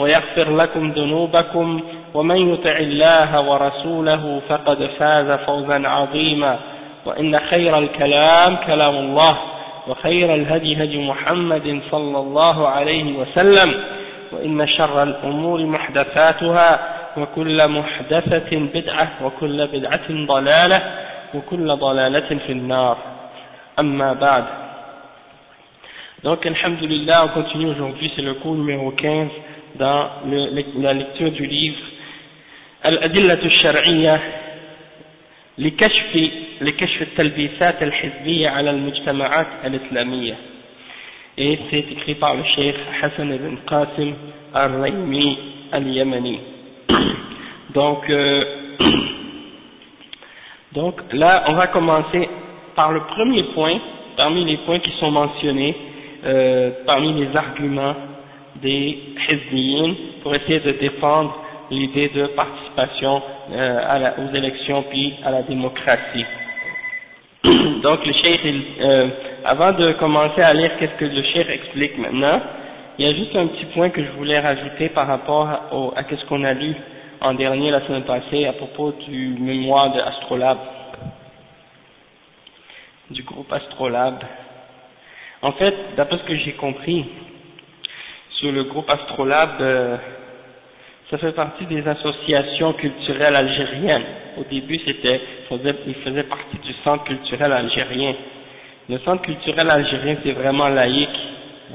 ويغفر لكم ذنوبكم ومن يطع الله ورسوله فقد فاز فوزا عظيما وإن خير الكلام كلام الله وخير الهدي هدي محمد صلى الله عليه وسلم وإن شر الأمور محدثاتها وكل محدثة بدعة وكل بدعة ضلالة وكل ضلالة في النار. أما بعد. Donc, Alhamdulillah, on continue aujourd'hui, c'est le cours numéro 15 dans le, la lecture du livre Al-Adillat al-Shar'iyya لكشف لكشف التلبيسات الحزبية على المجتمعات الإسلامية et c'est écrit par le cheikh Hassan ibn Qasim al-Raymi al-Yamani donc euh, donc là on va commencer par le premier point parmi les points qui sont mentionnés euh, parmi les arguments des Hizbiyin pour essayer de défendre l'idée de participation euh, aux élections puis à la démocratie. Donc le cheikh, euh, avant de commencer à lire qu'est-ce que le cheikh explique maintenant, il y a juste un petit point que je voulais rajouter par rapport à ce qu'on a lu en dernier la semaine passée à propos du mémoire de Astrolabe, du groupe Astrolabe. En fait, d'après ce que j'ai compris, sur le groupe Astrolabe, euh, ça fait partie des associations culturelles algériennes. Au début, c'était, il faisait partie du centre culturel algérien. Le centre culturel algérien, c'est vraiment laïque,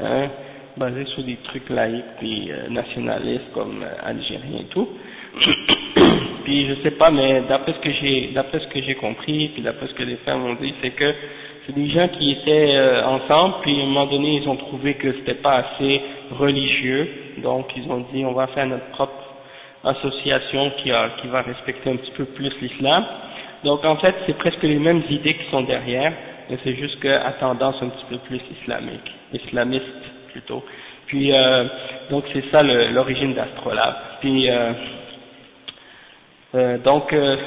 hein, basé sur des trucs laïques puis euh, nationalistes comme euh, algérien et tout. puis je sais pas, mais d'après ce que j'ai, d'après ce que j'ai compris, puis d'après ce que les femmes ont dit, c'est que c'est des gens qui étaient euh, ensemble, puis à un moment donné, ils ont trouvé que c'était pas assez religieux, donc ils ont dit on va faire notre propre association qui, qui va respecter un petit peu plus l'islam. Donc en fait, c'est presque les mêmes idées qui sont derrière, mais c'est juste qu'à tendance un petit peu plus islamique, islamiste plutôt. Puis euh, donc c'est ça l'origine d'Astrolabe. Puis euh, euh, donc euh,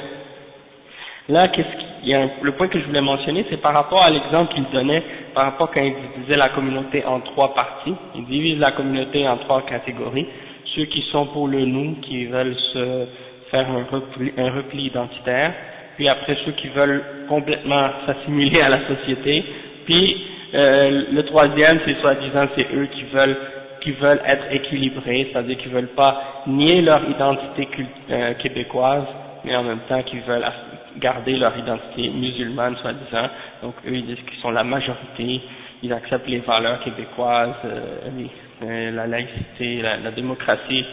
là, qu'est-ce qu'il y a un, le point que je voulais mentionner, c'est par rapport à l'exemple qu'il donnait, par rapport quand il divisait la communauté en trois parties. Il divise la communauté en trois catégories. Ceux qui sont pour le nous, qui veulent se faire un repli, un repli identitaire, puis après ceux qui veulent complètement s'assimiler à la société, puis euh, le troisième, c'est soi-disant, c'est eux qui veulent qui veulent être équilibrés, c'est-à-dire qu'ils veulent pas nier leur identité euh, québécoise, mais en même temps qu'ils veulent garder leur identité musulmane, soi-disant. Donc eux, ils disent qu'ils sont la majorité, ils acceptent les valeurs québécoises, euh, euh, la laïcité, la, la, démocratie.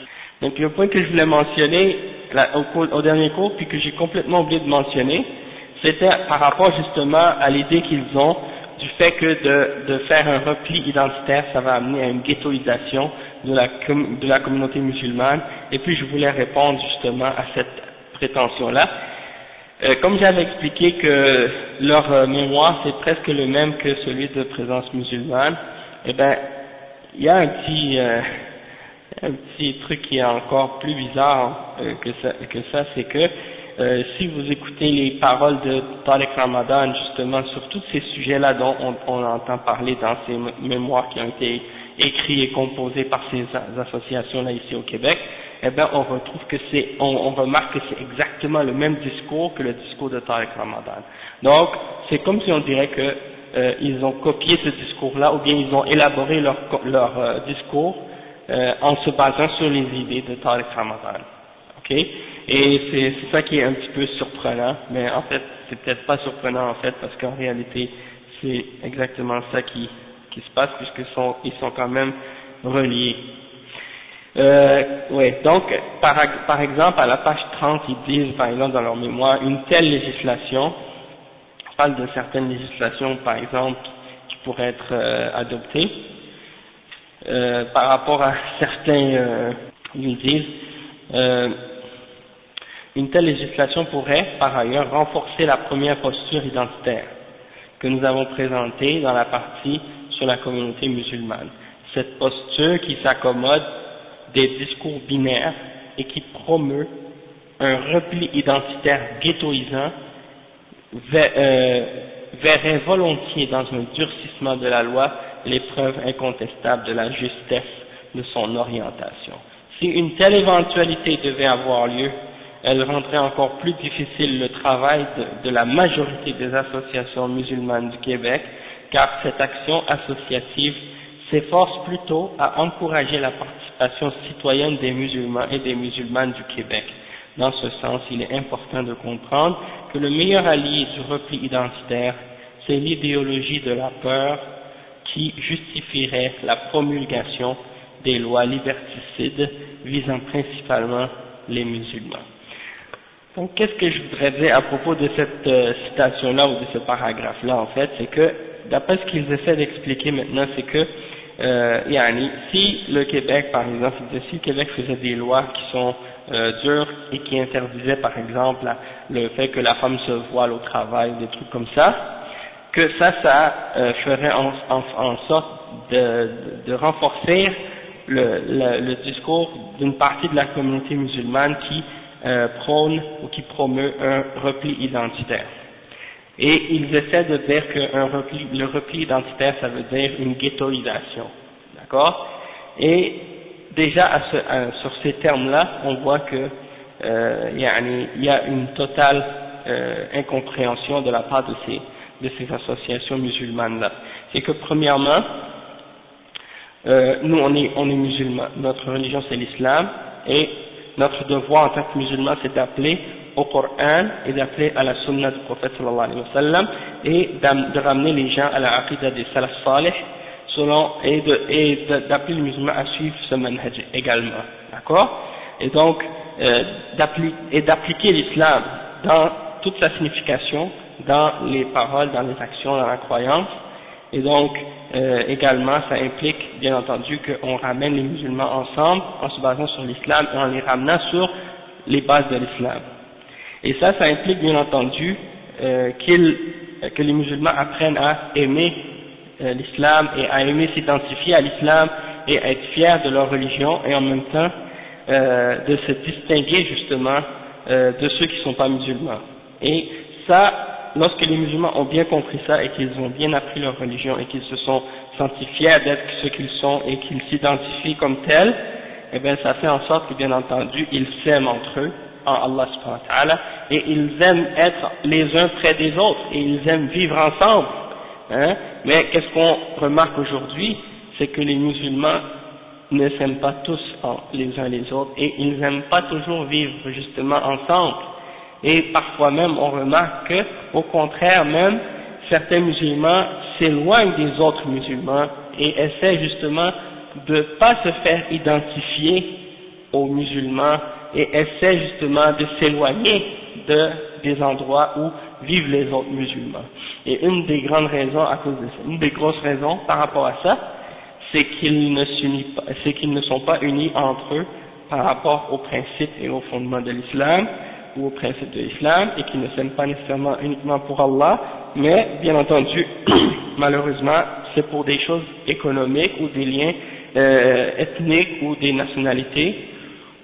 Donc le point que je voulais mentionner là, au, au, dernier cours, puis que j'ai complètement oublié de mentionner, c'était par rapport justement à l'idée qu'ils ont du fait que de, de, faire un repli identitaire, ça va amener à une ghettoisation de la, de la communauté musulmane, et puis je voulais répondre justement à cette prétention-là. Euh, comme j'avais expliqué que leur euh, mémoire c'est presque le même que celui de présence musulmane, eh ben il y a un petit euh, un petit truc qui est encore plus bizarre euh, que ça, que ça c'est que si vous écoutez les paroles de Tariq Ramadan justement sur tous ces sujets-là dont on, on, entend parler dans ces mémoires qui ont été écrits et composés par ces associations-là ici au Québec, eh ben on retrouve que c'est, on, remarque que c'est exactement le même discours que le discours de Tariq Ramadan. Donc c'est comme si on dirait que euh, ils ont copié ce discours-là, ou bien ils ont élaboré leur, leur euh, discours euh, en se basant sur les idées de Tariq Ramadan. Ok? Et c'est ça qui est un petit peu surprenant, mais en fait, c'est peut-être pas surprenant en fait, parce qu'en réalité, c'est exactement ça qui, qui se passe, puisqu'ils sont, ils sont quand même reliés. Euh, ouais, donc, par, exemple, à la page 30, ils disent, par exemple, dans leur mémoire, une telle législation, on parle de certaines législations, par exemple, qui pourraient être euh, adoptées, euh, par rapport à certains, euh, ils disent, une telle législation pourrait, par ailleurs, renforcer la première posture identitaire que nous avons présentée dans la partie sur la communauté musulmane. Cette posture qui s'accommode des discours binaires et qui promeut un repli identitaire ghettoisant euh, verrait volontiers dans un durcissement de la loi les preuves incontestables de la justesse de son orientation. Si une telle éventualité devait avoir lieu, elle rendrait encore plus difficile le travail de, de la majorité des associations musulmanes du Québec, car cette action associative s'efforce plutôt à encourager la participation citoyenne des musulmans et des musulmanes du Québec. Dans ce sens, il est important de comprendre que le meilleur allié du repli identitaire, c'est l'idéologie de la peur qui justifierait la promulgation des lois liberticides visant principalement les musulmans. Donc, qu'est-ce que je voudrais dire à propos de cette euh, citation-là ou de ce paragraphe-là, en fait, c'est que, d'après ce qu'ils essaient d'expliquer maintenant, c'est que euh, si le Québec, par exemple, si le Québec faisait des lois qui sont euh, dures et qui interdisaient, par exemple, le fait que la femme se voile au travail, des trucs comme ça, que ça, ça euh, ferait en, en, sorte de, de, renforcer le, le, le discours d'une partie de la communauté musulmane qui euh, prône ou qui promeut un repli identitaire. Et ils essaient de dire que repli, le repli identitaire, ça veut dire une ghettoisation. D'accord? Et déjà à ce, sur ces termes-là, on voit que euh, il y a une totale euh, incompréhension de la part de ces, de ces associations musulmanes-là. C'est que premièrement, euh, nous on est, on est musulmans, notre religion c'est l'islam, et notre devoir en tant que musulmans c'est d'appeler au Coran et d'appeler à la sunna du prophète sallallahu et de ramener les gens à la aqidah des salaf salih selon, et d'appeler les musulmans à suivre ce manhaj également. D'accord? Et donc, euh, d'appliquer l'islam dans toute sa signification, dans les paroles, dans les actions, dans la croyance. Et donc, euh, également, ça implique, bien entendu, qu'on ramène les musulmans ensemble en se basant sur l'islam et en les ramenant sur les bases de l'islam. Et ça, ça implique bien entendu euh, que les musulmans apprennent à aimer euh, l'islam et à aimer s'identifier à l'islam et à être fiers de leur religion et en même temps euh, de se distinguer justement euh, de ceux qui ne sont pas musulmans. Et ça, lorsque les musulmans ont bien compris ça et qu'ils ont bien appris leur religion et qu'ils se sont sentis fiers d'être ce qu'ils sont et qu'ils s'identifient comme tels, eh bien ça fait en sorte que bien entendu ils s'aiment entre eux en Allah subhanahu wa ta'ala, et ils aiment être les uns près des autres, et ils aiment vivre ensemble. Hein. Mais qu'est-ce qu'on remarque aujourd'hui? C'est que les musulmans ne s'aiment pas tous les uns les autres, et ils n'aiment pas toujours vivre justement ensemble. Et parfois même, on remarque que, au contraire même, certains musulmans s'éloignent des autres musulmans et essaient justement de ne pas se faire identifier aux musulmans et essaie justement de s'éloigner de, des endroits où vivent les autres musulmans. Et une des grandes raisons à cause de ça, une des grosses raisons par rapport à ça, c'est qu'ils ne c'est qu'ils ne sont pas unis entre eux par rapport aux principes et aux fondements de l'islam ou aux principes de l'islam et qu'ils ne s'aiment pas nécessairement uniquement pour Allah, mais bien entendu, malheureusement, c'est pour des choses économiques ou des liens euh, ethniques ou des nationalités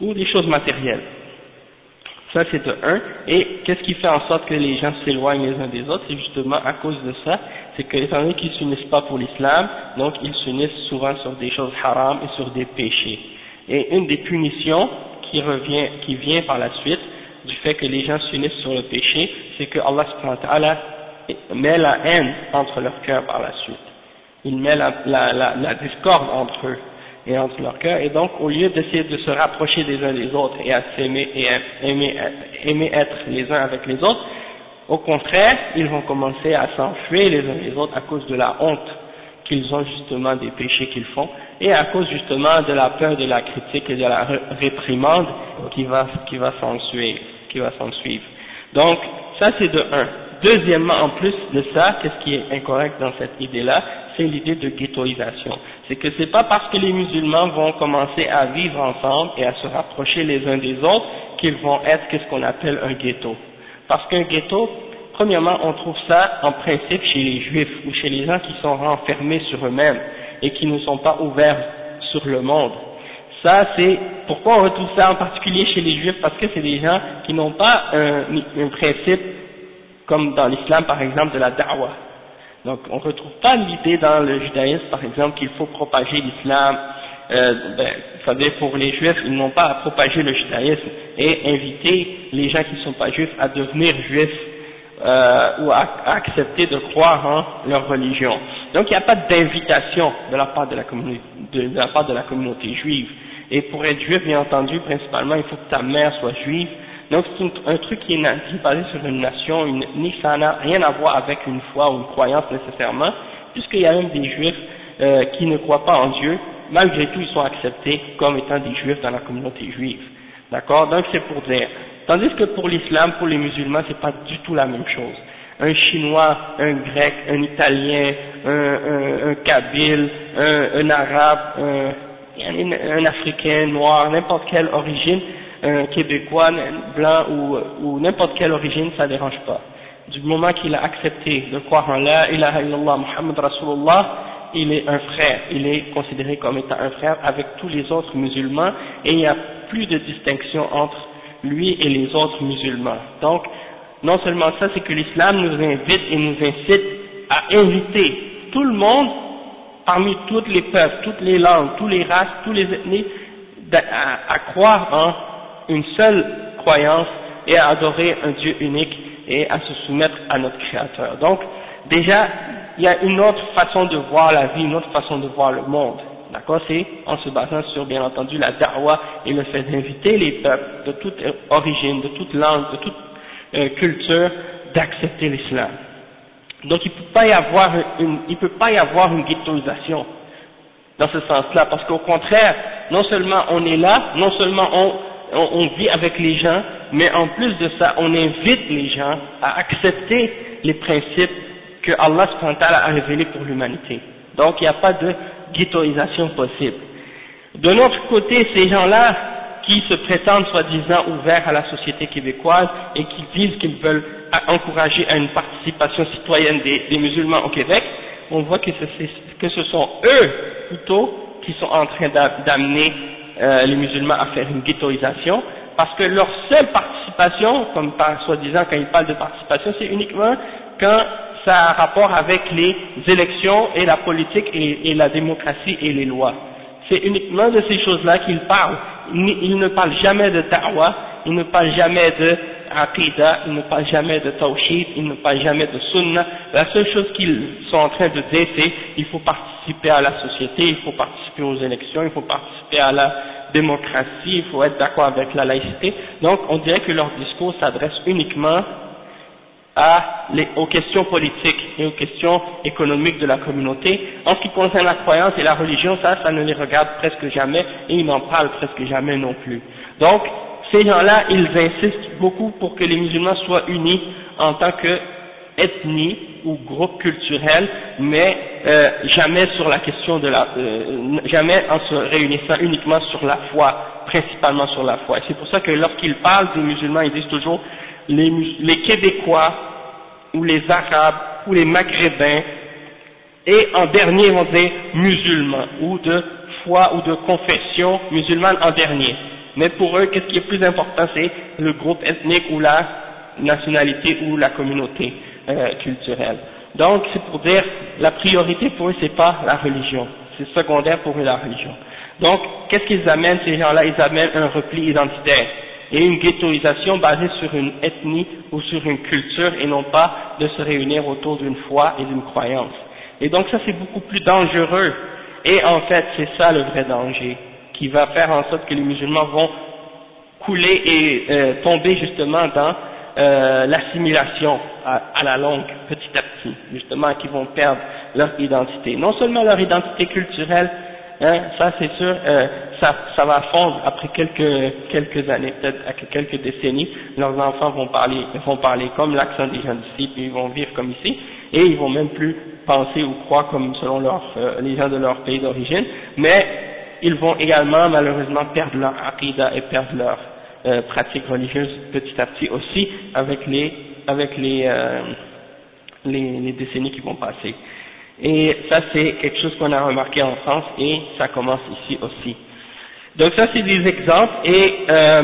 ou des choses matérielles. Ça c'est un. Et qu'est-ce qui fait en sorte que les gens s'éloignent les uns des autres? C'est justement à cause de ça, c'est que étant donné qu'ils ne s'unissent pas pour l'islam, donc ils s'unissent souvent sur des choses haram et sur des péchés. Et une des punitions qui revient, qui vient par la suite du fait que les gens s'unissent sur le péché, c'est que Allah met la haine entre leurs cœurs par la suite. Il met la discorde entre eux. Et entre leur cœur, et donc au lieu d'essayer de se rapprocher des uns des autres et à s'aimer et aimer, aimer être les uns avec les autres, au contraire, ils vont commencer à s'enfuir les uns les autres à cause de la honte qu'ils ont justement des péchés qu'ils font, et à cause justement de la peur de la critique et de la réprimande qui va, qui va s'en suivre, qui va s'en suivre. Donc, ça c'est de un. Deuxièmement, en plus de ça, qu'est-ce qui est incorrect dans cette idée-là? C'est l'idée de ghettoisation. C'est que c'est pas parce que les musulmans vont commencer à vivre ensemble et à se rapprocher les uns des autres qu'ils vont être ce qu'on appelle un ghetto. Parce qu'un ghetto, premièrement, on trouve ça en principe chez les juifs ou chez les gens qui sont renfermés sur eux-mêmes et qui ne sont pas ouverts sur le monde. Ça, c'est pourquoi on retrouve ça en particulier chez les juifs, parce que c'est des gens qui n'ont pas un, un principe comme dans l'islam par exemple de la da'wah. Donc on ne retrouve pas l'idée dans le judaïsme par exemple qu'il faut propager l'islam. Euh, ben, vous savez, pour les juifs, ils n'ont pas à propager le judaïsme et inviter les gens qui ne sont pas juifs à devenir juifs euh, ou à, accepter de croire en leur religion. Donc il n'y a pas d'invitation de de de, la part de la communauté juive. Et pour être juif, bien entendu, principalement, il faut que ta mère soit juive donc c'est un truc qui est, basé sur une nation, ni ça n'a rien à voir avec une foi ou une croyance nécessairement, puisqu'il y a même des juifs euh, qui ne croient pas en Dieu, malgré tout ils sont acceptés comme étant des juifs dans la communauté juive. D'accord? Donc c'est pour dire. Tandis que pour l'islam, pour les musulmans, c'est pas du tout la même chose. Un chinois, un grec, un italien, un, un, un kabyle, un, un arabe, un, un africain, noir, n'importe quelle origine, un Québécois, blanc ou, ou n'importe quelle origine, ça ne dérange pas. Du moment qu'il a accepté de croire en la ilaha illallah Muhammad Rasulullah, il est un frère, il est considéré comme étant un frère avec tous les autres musulmans et il n'y a plus de distinction entre lui et les autres musulmans. Donc, non seulement ça, c'est que l'islam nous invite et nous incite à inviter tout le monde, parmi toutes les peuples, toutes les langues, toutes les races, tous les ethnies, à, à croire en une seule croyance et à adorer un Dieu unique et à se soumettre à notre Créateur. Donc, déjà, il y a une autre façon de voir la vie, une autre façon de voir le monde. D'accord? C'est en se basant sur, bien entendu, la da'wah et le fait d'inviter les peuples de toute origine, de toute langue, de toute euh, culture, d'accepter l'islam. Donc, il ne peut pas y avoir une, il peut pas y avoir une ghettoisation dans ce sens-là, parce qu'au contraire, non seulement on est là, non seulement on, on, vit avec les gens, mais en plus de ça, on invite les gens à accepter les principes que Allah a révélés pour l'humanité. Donc il n'y a pas de ghettoisation possible. De notre côté, ces gens-là qui se prétendent soi-disant ouverts à la société québécoise et qui disent qu'ils veulent encourager une participation citoyenne des, musulmans au Québec, on voit que ce sont eux plutôt qui sont en train d'amener euh, les musulmans à faire une ghettoisation, parce que leur seule participation, comme par soi-disant quand ils parlent de participation, c'est uniquement quand ça a rapport avec les élections et la politique et, la démocratie et les lois. C'est uniquement de ces choses-là qu'ils parlent. Ils, ne parlent jamais de ta'wa, ils ne parlent jamais de aqidah, ils ne parlent jamais de tawhid, ils ne parlent jamais de sunnah. La seule chose qu'ils sont en train de dire, c'est il faut participer à la société, il faut participer aux élections, il faut participer à la démocratie, il faut être d'accord avec la laïcité. Donc on dirait que leur discours s'adresse uniquement aux questions politiques et aux questions économiques de la communauté. En ce qui concerne la croyance et la religion, ça, ça ne les regarde presque jamais et ils n'en parlent presque jamais non plus. Donc, ces gens-là, ils insistent beaucoup pour que les musulmans soient unis en tant que ethnie ou groupe culturel, mais euh, jamais sur la question de la, euh, jamais en se réunissant uniquement sur la foi, principalement sur la foi. C'est pour ça que lorsqu'ils parlent des musulmans, ils disent toujours les, les Québécois ou les Arabes ou les Maghrébins, et en dernier vont dire musulmans ou de foi ou de confession musulmane en dernier. Mais pour eux, qu'est-ce qui est plus important, c'est le groupe ethnique ou la nationalité ou la communauté euh, culturelle. Donc, c'est pour dire, la priorité pour eux, c'est pas la religion, c'est secondaire pour eux la religion. Donc, qu'est-ce qu'ils amènent ces gens-là? Ils amènent un repli identitaire et une ghettoisation basée sur une ethnie ou sur une culture et non pas de se réunir autour d'une foi et d'une croyance. Et donc ça c'est beaucoup plus dangereux Et en fait, c'est ça le vrai danger, qui va faire en sorte que les musulmans vont couler et euh, tomber justement dans euh, l'assimilation à, la longue, petit à petit, justement, qui vont perdre leur identité. Non seulement leur identité culturelle, hein, ça c'est sûr, euh, ça, ça va fondre après quelques, quelques années, peut-être quelques décennies, leurs enfants vont parler, vont parler comme l'accent des gens d'ici, puis ils vont vivre comme ici, et ils vont même plus penser ou croire comme selon leur, euh, les gens de leur pays d'origine, mais ils vont également malheureusement perdre leur aqidah et perdre leur euh, pratiques religieuses petit à petit aussi avec les avec les, euh, les, les décennies qui vont passer. Et ça c'est quelque chose qu'on a remarqué en France et ça commence ici aussi. Donc ça c'est des exemples et euh,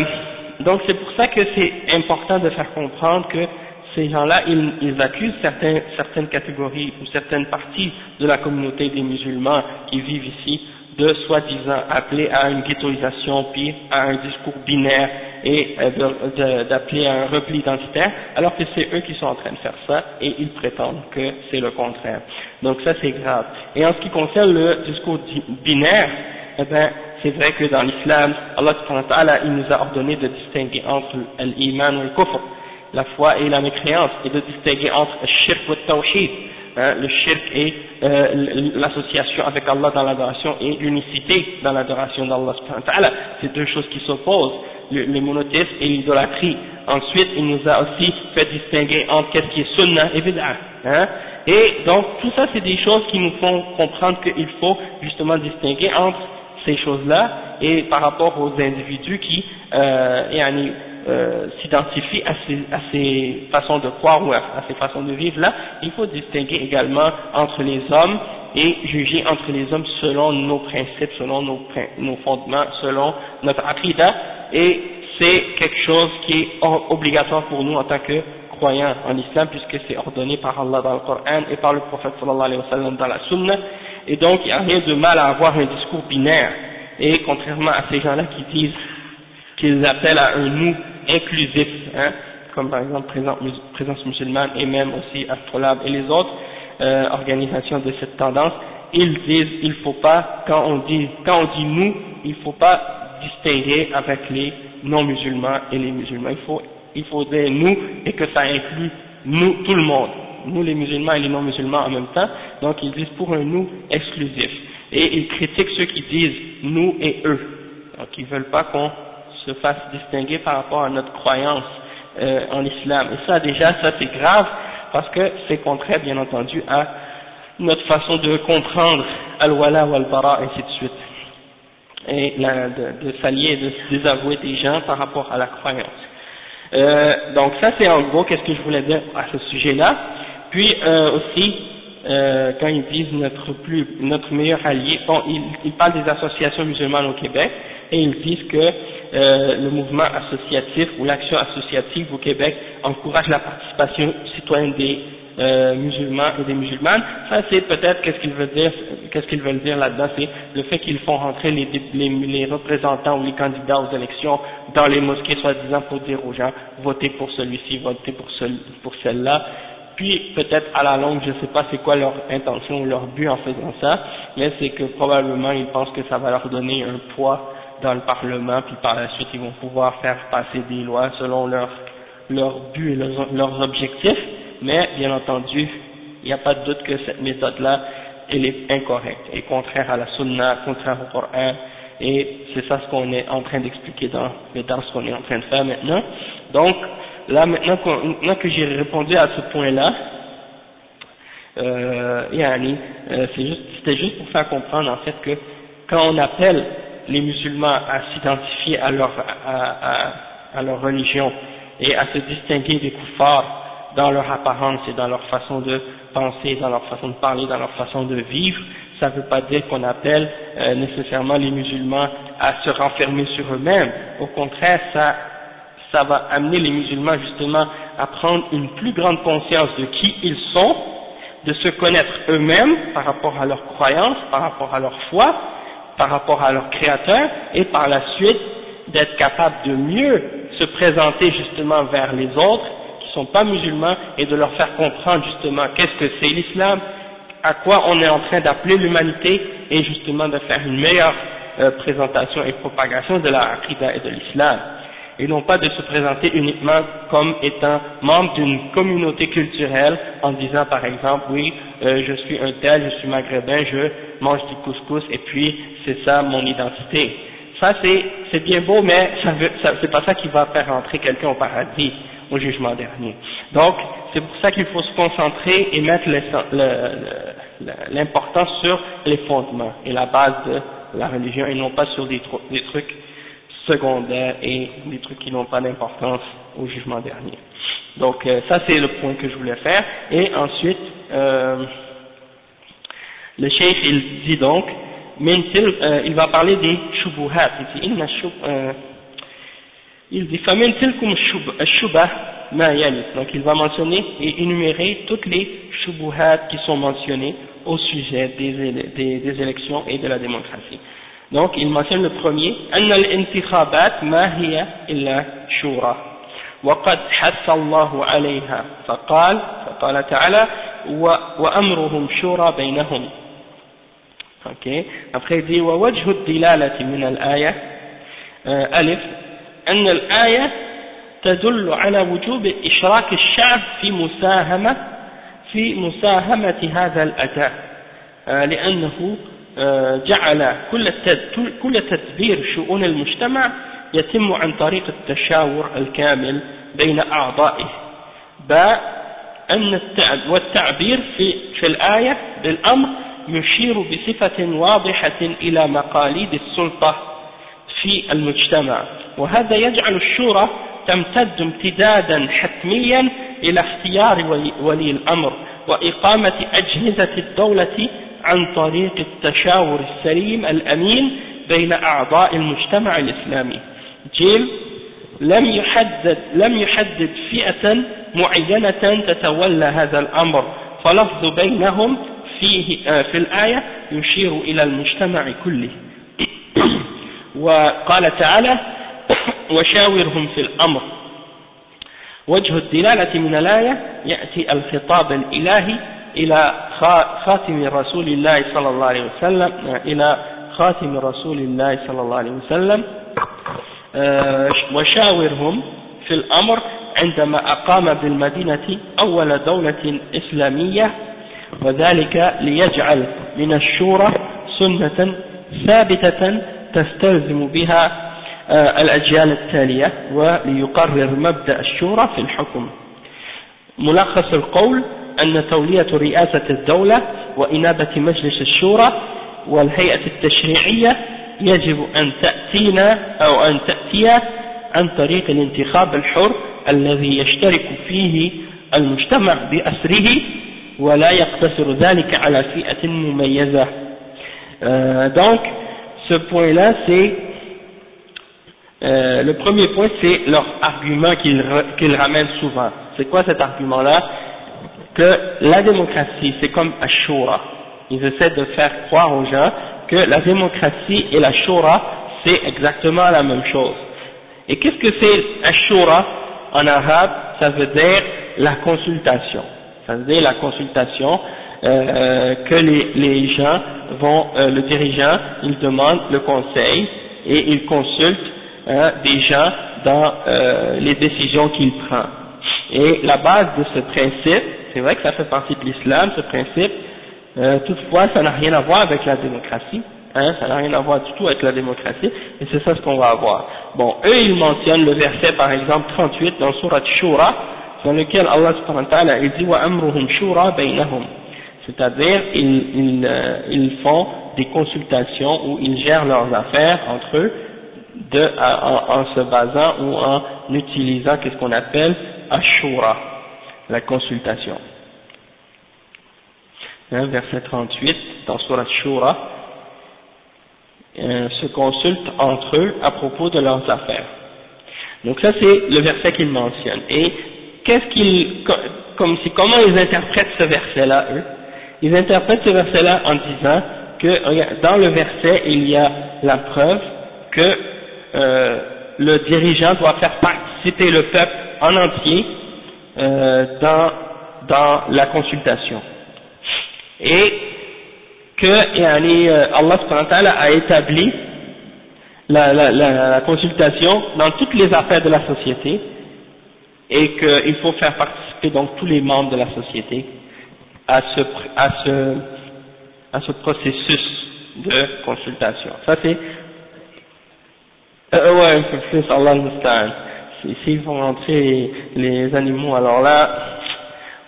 donc c'est pour ça que c'est important de faire comprendre que ces gens-là, ils, ils accusent certains, certaines catégories ou certaines parties de la communauté des musulmans qui vivent ici de soi-disant appeler à une ghettoisation puis à un discours binaire et euh, d'appeler à un repli identitaire, alors que c'est eux qui sont en train de faire ça et ils prétendent que c'est le contraire. Donc ça c'est grave. Et en ce qui concerne le discours binaire, eh ben, c'est vrai que dans l'islam, Allah il nous a ordonné de distinguer entre l'iman et le kufr, la foi et la mécréance, et de distinguer entre le shirk et le tawhid Hein, le shirk et euh, l'association avec Allah dans l'adoration et l'unicité dans l'adoration d'Allah c'est deux choses qui s'opposent, le, le, et l'idolâtrie. Ensuite, il nous a aussi fait distinguer entre qu'est-ce qui est sunnah et bid'ah. Hein, et donc, tout ça, c'est des choses qui nous font comprendre qu'il faut justement distinguer entre ces choses-là et par rapport aux individus qui, euh, euh, s'identifient à ces, à ces façons de croire ou à, ces façons de vivre là, il faut distinguer également entre les hommes et juger entre les hommes selon nos principes, selon nos, nos fondements, selon notre aqidah, et c'est quelque chose qui est obligatoire pour nous en tant que croyants en islam, puisque c'est ordonné par Allah dans le Coran et par le prophète sallallahu alayhi wa sallam dans la sunna, et donc il n'y a rien de mal à avoir un discours binaire, et contrairement à ces gens-là qui disent qu'ils appellent à un nous inclusif, hein, comme par exemple Présence, musulmane et même aussi Astrolabe et les autres euh, organisations de cette tendance, ils disent il faut pas, quand on dit, quand on dit nous, il faut pas distinguer avec les non-musulmans et les musulmans. Il faut, il faut dire nous et que ça inclut nous, tout le monde, nous les musulmans et les non-musulmans en même temps. Donc ils disent pour un nous exclusif. Et ils critiquent ceux qui disent nous et eux. Donc ils veulent pas qu'on se fasse distinguer par rapport à notre croyance euh, en islam. Et ça déjà, ça c'est grave parce que c'est contraire bien entendu à notre façon de comprendre al-wala ou al-bara, ainsi de suite. Et de, de s'allier, de désavouer des gens par rapport à la croyance. Euh, donc ça c'est en gros qu'est-ce que je voulais dire à ce sujet-là. Puis euh, aussi, euh, quand ils disent notre plus, notre meilleur allié, bon, ils, ils parlent des associations musulmanes au Québec et ils disent que euh, le mouvement associatif ou l'action associative au Québec encourage la participation citoyenne des euh, musulmans et des musulmanes. Ça, c'est peut-être qu'est-ce qu'ils veulent dire, qu'est-ce qu'ils veulent dire là-dedans, c'est le fait qu'ils font rentrer les, les, les, représentants ou les candidats aux élections dans les mosquées, soi-disant pour dire aux gens votez pour celui-ci, votez pour, pour celle-là. Puis peut-être à la longue, je ne sais pas c'est quoi leur intention ou leur but en faisant ça, mais c'est que probablement ils pensent que ça va leur donner un poids dans le Parlement, puis par la suite ils vont pouvoir faire passer des lois selon leur, leur but et leurs, objectifs, mais bien entendu, il n'y a pas de doute que cette méthode-là, elle est incorrecte, et contraire à la sunna, contraire au Coran, et c'est ça ce qu'on est en train d'expliquer dans le dans ce qu'on est en train de faire maintenant. Donc, là maintenant, maintenant que j'ai répondu à ce point-là, euh, euh, c'était juste pour faire comprendre en fait que quand on appelle les musulmans à s'identifier à leur, à, à, leur religion et à se distinguer des kuffars dans leur apparence et dans leur façon de penser, dans leur façon de parler, dans leur façon de vivre, ça ne veut pas dire qu'on appelle euh, nécessairement les musulmans à se renfermer sur eux-mêmes. Au contraire, ça, ça va amener les musulmans justement à prendre une plus grande conscience de qui ils sont, de se connaître eux-mêmes par rapport à leurs croyances, par rapport à leur foi, par rapport à leur créateur et par la suite d'être capable de mieux se présenter justement vers les autres qui ne sont pas musulmans et de leur faire comprendre justement qu'est-ce que c'est l'islam, à quoi on est en train d'appeler l'humanité et justement de faire une meilleure euh, présentation et propagation de la Aqidah et de l'islam. Et non pas de se présenter uniquement comme étant membre d'une communauté culturelle en disant par exemple oui euh, je suis un tel, je suis maghrébin, je mange du couscous et puis c'est ça mon identité. Ça c'est bien beau mais ça, ça c'est pas ça qui va faire entrer quelqu'un au paradis au jugement dernier. Donc c'est pour ça qu'il faut se concentrer et mettre l'importance sur les fondements et la base de la religion et non pas sur des, trucs secondaires et des trucs qui n'ont pas d'importance au jugement dernier. Donc euh, ça c'est le point que je voulais faire. Et ensuite, euh, le chef il dit donc, euh, il va parler des shubuhat. Il dit, euh, il dit, donc il va mentionner et énumérer toutes les shubuhat qui sont mentionnées au sujet des, des, des élections et de la démocratie. Donc il mentionne le premier أن الانتخابات ما هي إلا شورى وقد حث الله عليها فقال فقال تعالى وأمرهم شورى بينهم okay. après il dit ووجه الدلالة من الآية ألف أن الآية تدل على وجوب إشراك الشعب في مساهمة في مساهمة هذا الأداء لأنه جعل كل كل تدبير شؤون المجتمع يتم عن طريق التشاور الكامل بين أعضائه باء أن والتعبير في, في الآية بالأمر يشير بصفة واضحة إلى مقاليد السلطة في المجتمع. وهذا يجعل الشورى تمتد امتدادا حتميا إلى اختيار ولي الأمر وإقامة أجهزة الدولة عن طريق التشاور السليم الأمين بين أعضاء المجتمع الإسلامي. جيم لم يحدد لم يحدد فئة معينة تتولى هذا الأمر. فلفظ بينهم فيه في الآية يشير إلى المجتمع كله. وقال تعالى وشاورهم في الأمر. وجه الدلالة من الآية يأتي الخطاب الإلهي إلى خاتم رسول الله صلى الله عليه وسلم إلى خاتم رسول الله صلى الله عليه وسلم. آه، وشاورهم في الأمر عندما أقام بالمدينة أول دولة إسلامية وذلك ليجعل من الشورى سنة ثابتة تستلزم بها آه، الأجيال التالية وليقرر مبدأ الشورى في الحكم. ملخص القول أن تولية رئاسة الدولة وإنابة مجلس الشورى والهيئة التشريعية يجب أن تأتينا أو أن تأتي عن طريق الانتخاب الحر الذي يشترك فيه المجتمع بأسره ولا يقتصر ذلك على فئة مميزة euh, donc ce point là c'est euh, le premier point c'est leur argument qu'ils qu ramènent souvent c'est quoi cet argument là que la démocratie, c'est comme Ashura. Ils essaient de faire croire aux gens que la démocratie et la Shura, c'est exactement la même chose. Et qu'est-ce que c'est Ashura en arabe Ça veut dire la consultation. Ça veut dire la consultation euh, que les, les, gens vont, euh, le dirigeant, il demande le conseil et il consulte euh, des gens dans euh, les décisions qu'il prend. Et la base de ce principe, c'est vrai que ça fait partie de l'islam, ce principe, euh, toutefois ça n'a rien à voir avec la démocratie, hein, ça n'a rien à voir du tout avec la démocratie, et c'est ça ce qu'on va avoir. Bon, eux ils mentionnent le verset par exemple 38 dans Surat Shura, dans lequel Allah subhanahu wa ta'ala dit wa amruhum shura c'est-à-dire euh, ils, font des consultations où ils gèrent leurs affaires entre eux en, se basant ou en utilisant qu'est-ce qu'on appelle Ashura, la consultation. Hein, verset 38 dans Surat Shura, euh, se consultent entre eux à propos de leurs affaires. Donc ça c'est le verset qu'ils mentionnent. Et qu'est-ce qu'ils, comment ils interprètent ce verset-là, eux? Ils interprètent ce verset-là en disant que dans le verset il y a la preuve que euh, le dirigeant doit faire participer le peuple en entier euh, dans, dans la consultation. et que yani, euh, Allah a établi la, consultation dans toutes les affaires de la société et qu'il faut faire participer donc tous les membres de la société à ce, à ce, à ce processus de consultation. Ça c'est, euh, ouais, un peu plus Allah S'ils font rentrer les animaux, alors là,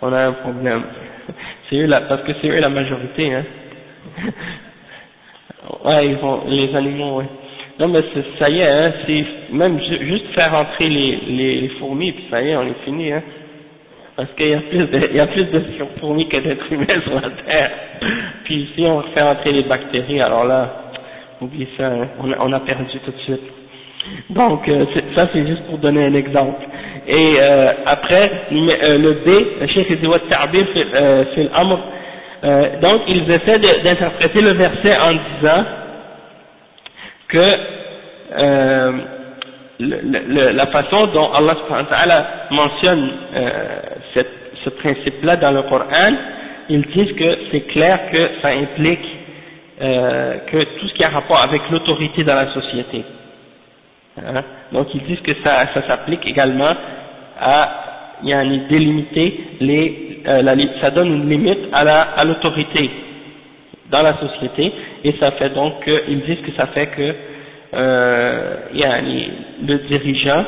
on a un problème. C'est eux là, parce que c'est eux la majorité, hein. ouais, ils vont, les animaux, ouais. Non mais ça y est, hein, c'est même juste faire entrer les, les, fourmis, puis ça y est, on est fini, hein. Parce qu'il y a plus de, il y a plus de fourmis que d'êtres humains sur la Terre. Puis si on fait entrer les bactéries, alors là, oubliez ça, hein, on, a, on a perdu tout de suite. Donc euh, ça c'est juste pour donner un exemple. Et euh, après, euh, le B, le Cheikh dit Ta'bir fil l'amr, donc ils essaient d'interpréter le verset en disant que euh, le, la façon dont Allah mentionne euh, cette, ce principe-là dans le Coran, ils disent que c'est clair que ça implique euh, que tout ce qui a rapport avec l'autorité dans la société. Hein? Donc ils disent que ça, ça s'applique également à il y a une délimiter les, euh, la, ça donne une limite à l'autorité dans la société et ça fait donc qu'ils disent que ça fait que euh, le dirigeant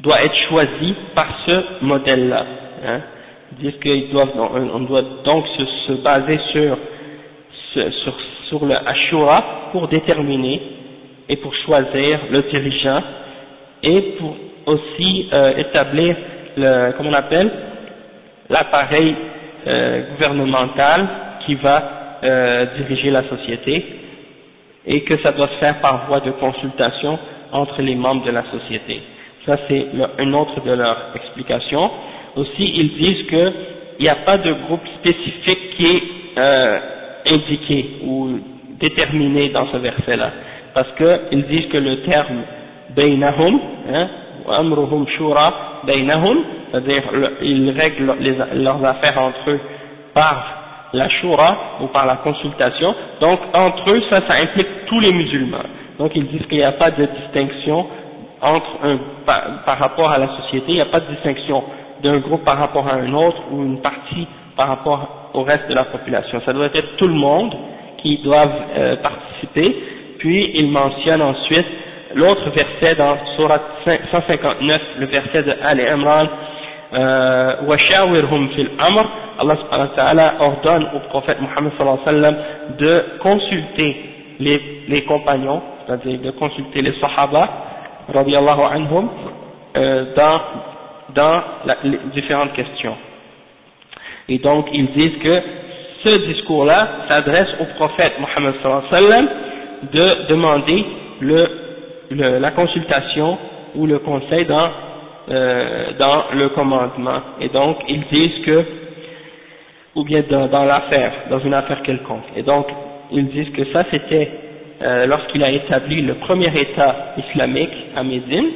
doit être choisi par ce modèle-là. Hein. Ils disent qu'ils on doit donc se, baser sur, sur, sur le Ashura pour déterminer et pour choisir le dirigeant et pour aussi euh, établir le, comment on appelle, l'appareil euh, gouvernemental qui va euh, diriger la société et que ça doit se faire par voie de consultation entre les membres de la société. Ça c'est une autre de leurs explications. Aussi ils disent qu'il n'y a pas de groupe spécifique qui est euh, indiqué ou déterminé dans ce verset-là, parce qu'ils disent que le terme bainahum, hein, amruhum shura bainahum, c'est-à-dire ils règlent leurs affaires entre eux par la shura ou par la consultation. Donc entre eux, ça, ça implique tous les musulmans. Donc ils disent qu'il n'y a pas de distinction entre un, par, rapport à la société, il n'y a pas de distinction d'un groupe par rapport à un autre ou une partie par rapport au reste de la population. Ça doit être tout le monde qui doit euh, participer. Puis il mentionne ensuite l'autre verset dans Surat 159, le verset de Al Imran, euh, وَشَاوِرْهُمْ fil amr Allah subhanahu wa ta'ala ordonne au prophète Muhammad sallallahu alayhi wa sallam de consulter les, les compagnons, c'est-à-dire de consulter les sahaba, radiallahu anhum, euh, dans, dans la, les différentes questions. Et donc ils disent que ce discours-là s'adresse au prophète Muhammad sallallahu alayhi wa sallam de demander le, le, la consultation ou le conseil dans, euh, dans le commandement. Et donc ils disent que ou bien dans, dans l'affaire, dans une affaire quelconque. Et donc, ils disent que ça c'était euh, lorsqu'il a établi le premier État islamique à Médine,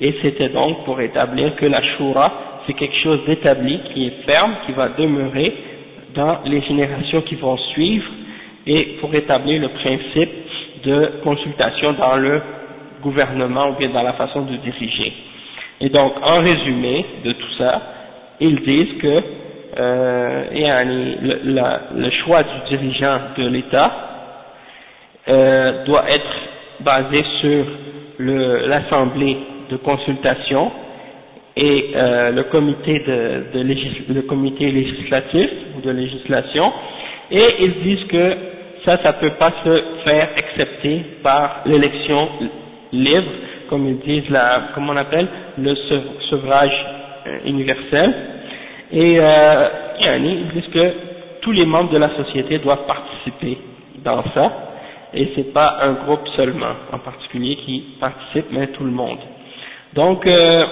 et c'était donc pour établir que la Shura, c'est quelque chose d'établi, qui est ferme, qui va demeurer dans les générations qui vont suivre, et pour établir le principe de consultation dans le gouvernement ou bien dans la façon de diriger. Et donc, en résumé de tout ça, ils disent que euh, le, choix du dirigeant de l'État euh, doit être basé sur l'assemblée de consultation et euh, le comité de, de le comité législatif ou de législation et ils disent que ça ça peut pas se faire excepté par l'élection libre comme ils disent la comment on appelle le sevrage euh, universel et euh, ils disent que tous les membres de la société doivent participer dans ça, et c'est pas un groupe seulement en particulier qui participe, mais tout le monde. Donc, euh,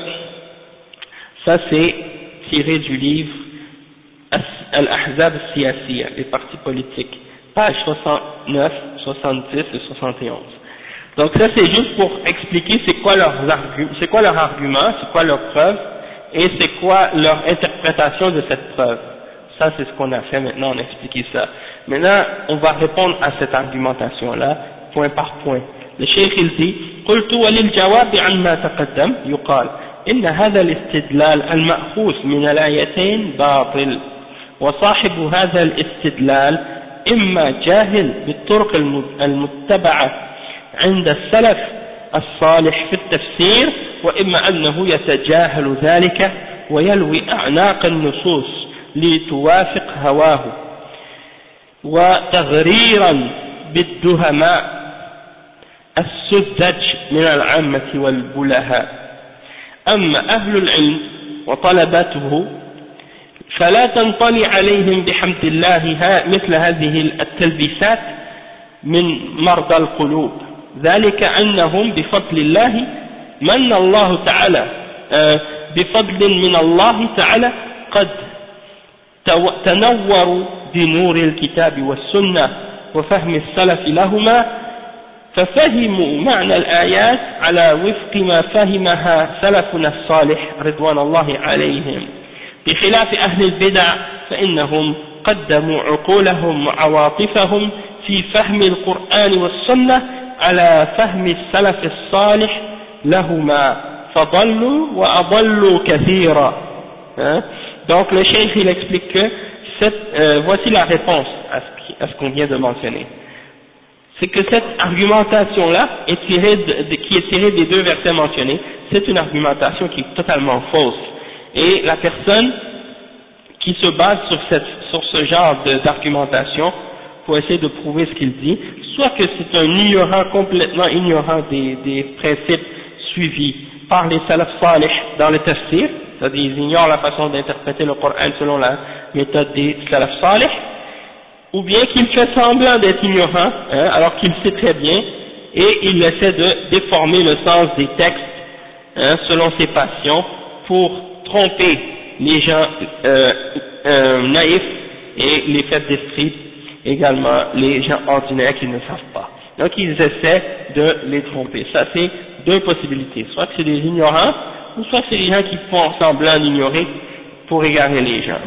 ça c'est tiré du livre Al-Ahzab Siyasiya, les partis politiques, page 69, 70 et 71. Donc ça c'est juste pour expliquer c'est quoi leurs arguments, c'est quoi leur argument, c'est quoi leur preuve, et c'est quoi leur interprétation de cette preuve Ça, c'est ce qu'on a fait maintenant, on a expliqué ça. Maintenant, on va répondre à cette argumentation-là, point par point. Le cheikh il dit, قلت وللجواب عما تقدم يقال إن هذا الاستدلال المأخوذ من الآيتين باطل وصاحب هذا الاستدلال إما جاهل بالطرق المتبعة عند السلف الصالح في التفسير وإما أنه يتجاهل ذلك ويلوي أعناق النصوص لتوافق هواه. وتغريرا بالدهماء السذج من العامة والبلهاء. أما أهل العلم وطلبته فلا تنطلي عليهم بحمد الله مثل هذه التلبيسات من مرضى القلوب. ذلك أنهم بفضل الله من الله تعالى آه، بفضل من الله تعالى قد تنوروا بنور الكتاب والسنة وفهم السلف لهما ففهموا معنى الآيات على وفق ما فهمها سلفنا الصالح رضوان الله عليهم. بخلاف أهل البدع فإنهم قدموا عقولهم وعواطفهم في فهم القرآن والسنة على فهم السلف الصالح لهما فضلوا وأضلوا كثيرا Donc le cheikh il explique que cette, euh, voici la réponse à ce, qu'on vient de mentionner. C'est que cette argumentation-là est tirée de, qui est tirée des deux versets mentionnés, c'est une argumentation qui est totalement fausse. Et la personne qui se base sur, cette, sur ce genre d'argumentation pour essayer de prouver ce qu'il dit, soit que c'est un ignorant, complètement ignorant des, des principes suivis par les salaf salih dans le tafsir, c'est-à-dire ils ignorent la façon d'interpréter le Coran selon la méthode des salaf salih, ou bien qu'il fait semblant d'être ignorant, hein, alors qu'il sait très bien, et il essaie de déformer le sens des textes hein, selon ses passions pour tromper les gens euh, euh, naïfs et les faibles d'esprit, également les gens ordinaires qui ne savent pas. Donc ils essaient de les tromper. Ça c'est deux possibilités. Soit c'est des ignorants, ou soit c'est des gens qui font semblant d'ignorer pour égarer les gens.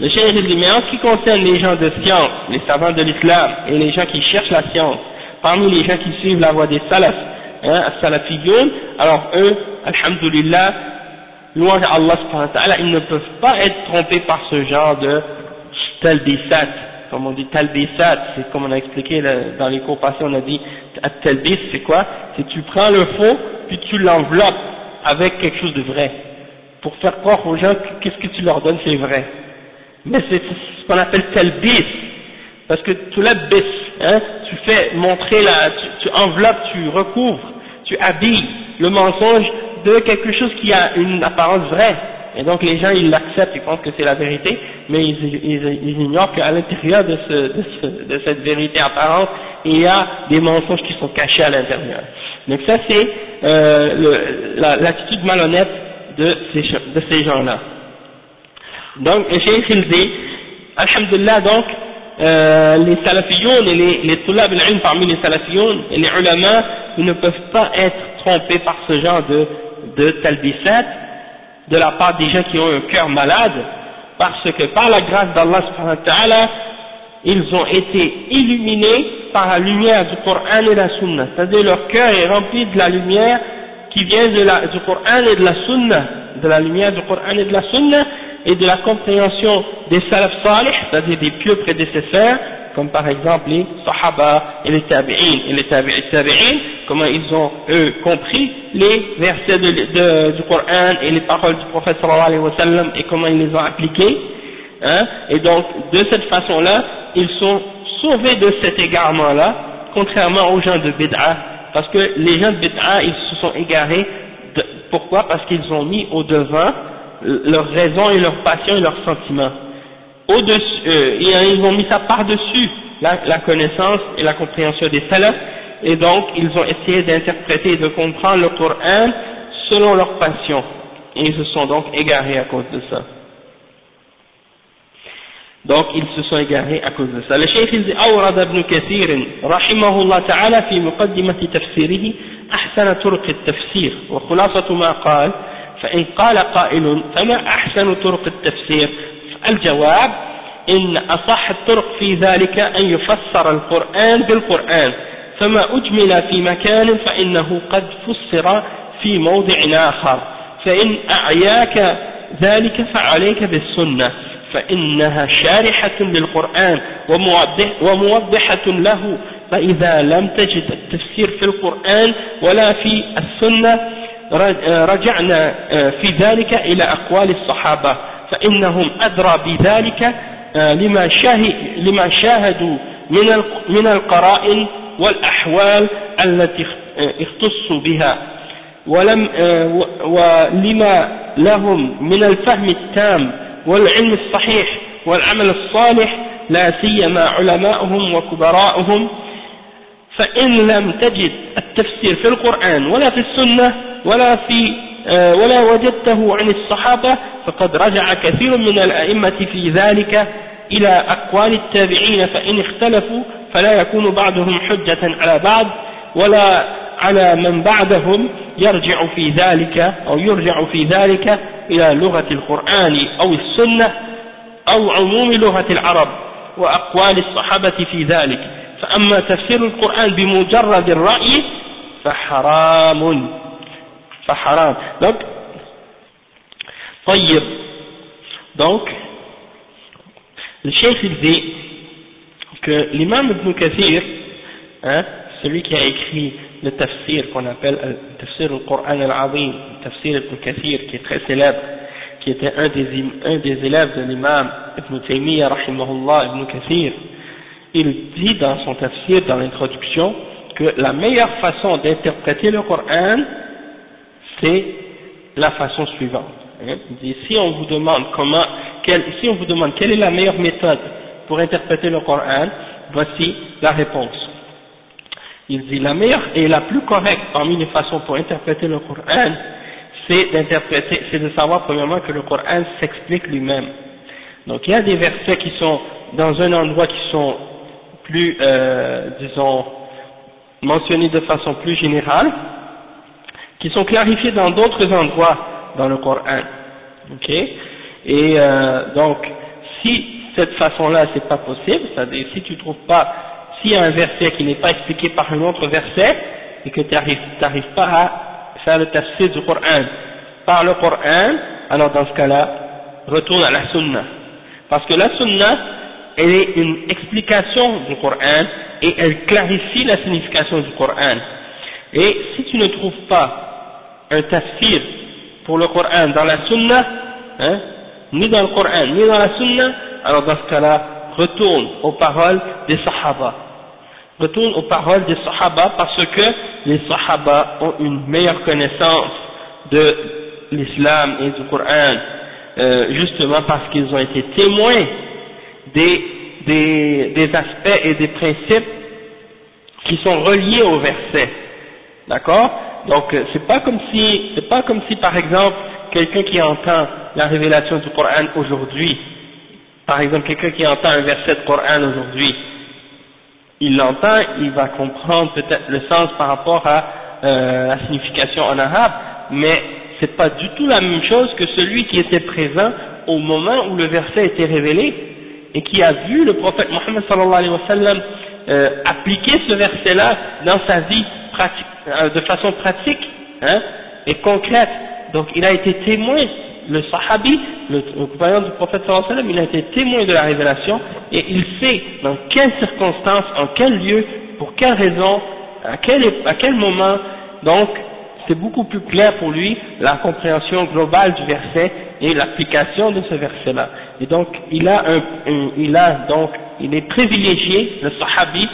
Le chef dit, mais en ce qui concerne les gens de science, les savants de l'islam, et les gens qui cherchent la science, parmi les gens qui suivent la voie des salafs, hein, alors eux, alhamdulillah, louange à Allah subhanahu wa ta'ala, ils ne peuvent pas être trompés par ce genre de talbisat, comme on dit talbisat, c'est comme on a expliqué dans les cours passés, on a dit talbis, c'est quoi? C'est tu prends le faux, puis tu l'enveloppes avec quelque chose de vrai, pour faire croire aux gens que qu'est-ce que tu leur donnes c'est vrai. Mais c'est ce qu'on appelle talbis, parce que tu l'abbis, hein, tu fais montrer la, tu, tu enveloppes, tu recouvres, tu habilles le mensonge de quelque chose qui a une apparence vraie. Et donc les gens ils l'acceptent, ils pensent que c'est la vérité, mais ils, ignorent qu'à l'intérieur de, ce, de, ce, de, cette vérité apparente, il y a des mensonges qui sont cachés à l'intérieur. Donc ça c'est euh, l'attitude malhonnête de ces, gens-là. Donc cheikh il dit, Alhamdulillah donc, euh, les salafiyoun et les, les tulab parmi les salafiyoun et les ulama, ils ne peuvent pas être trompés par ce genre de de talbisat de la part des gens qui ont un cœur malade, parce que par la grâce d'Allah ils ont été illuminés par la lumière du Coran et de la Sunna. C'est-à-dire leur cœur est rempli de la lumière qui vient du Coran et de la Sunna, de la lumière du Coran et de la Sunna, et de la compréhension des salaf salih, c'est-à-dire des pieux prédécesseurs, comme par exemple les Sahaba et les Tabi'in, et les Tabi'in, comment ils ont, eux, compris les versets du Coran et les paroles du prophète sallallahu alayhi wa sallam, et comment ils les ont appliqués, hein, et donc, de cette façon-là, ils sont sauvés de cet égarement-là, contrairement aux gens de Bid'a, parce que les gens de Bid'a, ils se sont égarés, pourquoi? Parce qu'ils ont mis au devant leur raison et leur passion et leurs sentiments au-dessus, euh, ils ont mis ça par-dessus la, connaissance et la compréhension des salafs, et donc ils ont essayé d'interpréter et de comprendre le Coran selon leur passion, et ils se sont donc égarés à cause de ça. Donc ils se sont égarés à cause de ça. Le cheikh dit أورد ابن كثير رحمه الله تعالى في مقدمة تفسيره أحسن طرق التفسير وخلاصة ما قال فإن قال قائل فما أحسن طرق التفسير الجواب إن أصح الطرق في ذلك أن يفسر القرآن بالقرآن فما أجمل في مكان فإنه قد فسر في موضع آخر. فإن أعياك ذلك فعليك بالسنة فإنها شارحة للقرآن وموضحة له. فإذا لم تجد التفسير في القرآن ولا في السنة رجعنا آه، في ذلك إلى أقوال الصحابة. فإنهم أدرى بذلك آه، لما, لما شاهدوا من من القرائن والأحوال التي آه، اختصوا بها. ولم ولما لهم من الفهم التام والعلم الصحيح والعمل الصالح لا سيما علماؤهم وكبراؤهم فإن لم تجد التفسير في القرآن ولا في السنة ولا في آه، ولا وجدته عن الصحابة فقد رجع كثير من الأئمة في ذلك إلى أقوال التابعين فإن اختلفوا فلا يكون بعضهم حجة على بعض ولا على من بعدهم يرجع في ذلك أو يرجع في ذلك إلى لغة القرآن أو السنة أو عموم لغة العرب وأقوال الصحابة في ذلك. فأما تفسير القرآن بمجرد الرأي فحرام. فحرام donc طيب donc le cheikh il dit que l'imam Ibn Kathir hein, celui qui a écrit le tafsir qu'on appelle le tafsir al-Qur'an al-Azim le tafsir Ibn Kathir qui est très célèbre qui était un des, un des élèves de l'imam Ibn Taymiyyah rahimahullah Ibn Kathir il dit dans son tafsir dans l'introduction que la meilleure façon d'interpréter le Coran c'est la façon suivante. Hein. si on vous demande comment, si on vous demande quelle est la meilleure méthode pour interpréter le Coran, voici la réponse. Il dit la meilleure et la plus correcte parmi les façons pour interpréter le Coran, c'est d'interpréter, c'est de savoir premièrement que le Coran s'explique lui-même. Donc il y a des versets qui sont dans un endroit qui sont plus, euh, disons, mentionnés de façon plus générale, qui sont clarifiés dans d'autres endroits dans le Coran. Ok? Et euh, donc, si cette façon-là, c'est pas possible, c'est-à-dire si tu trouves pas, s'il y a un verset qui n'est pas expliqué par un autre verset, et que tu n'arrives pas à faire le tafsir du Coran par le Coran, alors dans ce cas-là, retourne à la Sunna. Parce que la Sunna, elle est une explication du Coran et elle clarifie la signification du Coran. Et si tu ne trouves pas un tafsir pour le Coran dans la Sunna, hein, ni dans le Coran, ni dans la Sunna, alors dans ce cas-là, retourne aux paroles des Sahaba. Retourne aux paroles des Sahaba parce que les Sahaba ont une meilleure connaissance de l'islam et du Coran, euh, justement parce qu'ils ont été témoins des, des, des aspects et des principes qui sont reliés au verset. D'accord? Donc euh, c'est pas comme si, c'est pas comme si par exemple quelqu'un qui entend la révélation du Coran aujourd'hui, par exemple quelqu'un qui entend un verset du Coran aujourd'hui, il l'entend, il va comprendre peut-être le sens par rapport à euh, la signification en arabe, mais c'est pas du tout la même chose que celui qui était présent au moment où le verset était révélé et qui a vu le prophète Mohammed sallallahu alayhi wa sallam euh, appliquer ce verset-là dans sa vie pratique, euh, de façon pratique hein, et concrète. Donc il a été témoin, le sahabi, le, compagnon du prophète sallallahu alayhi wa sallam, il a été témoin de la révélation et il sait dans quelles circonstances, en quel lieu, pour quelle raison, à quel, à quel moment, donc c'est beaucoup plus clair pour lui la compréhension globale du verset et l'application de ce verset-là. Et donc il a un, il a donc il est privilégié, le sahabi,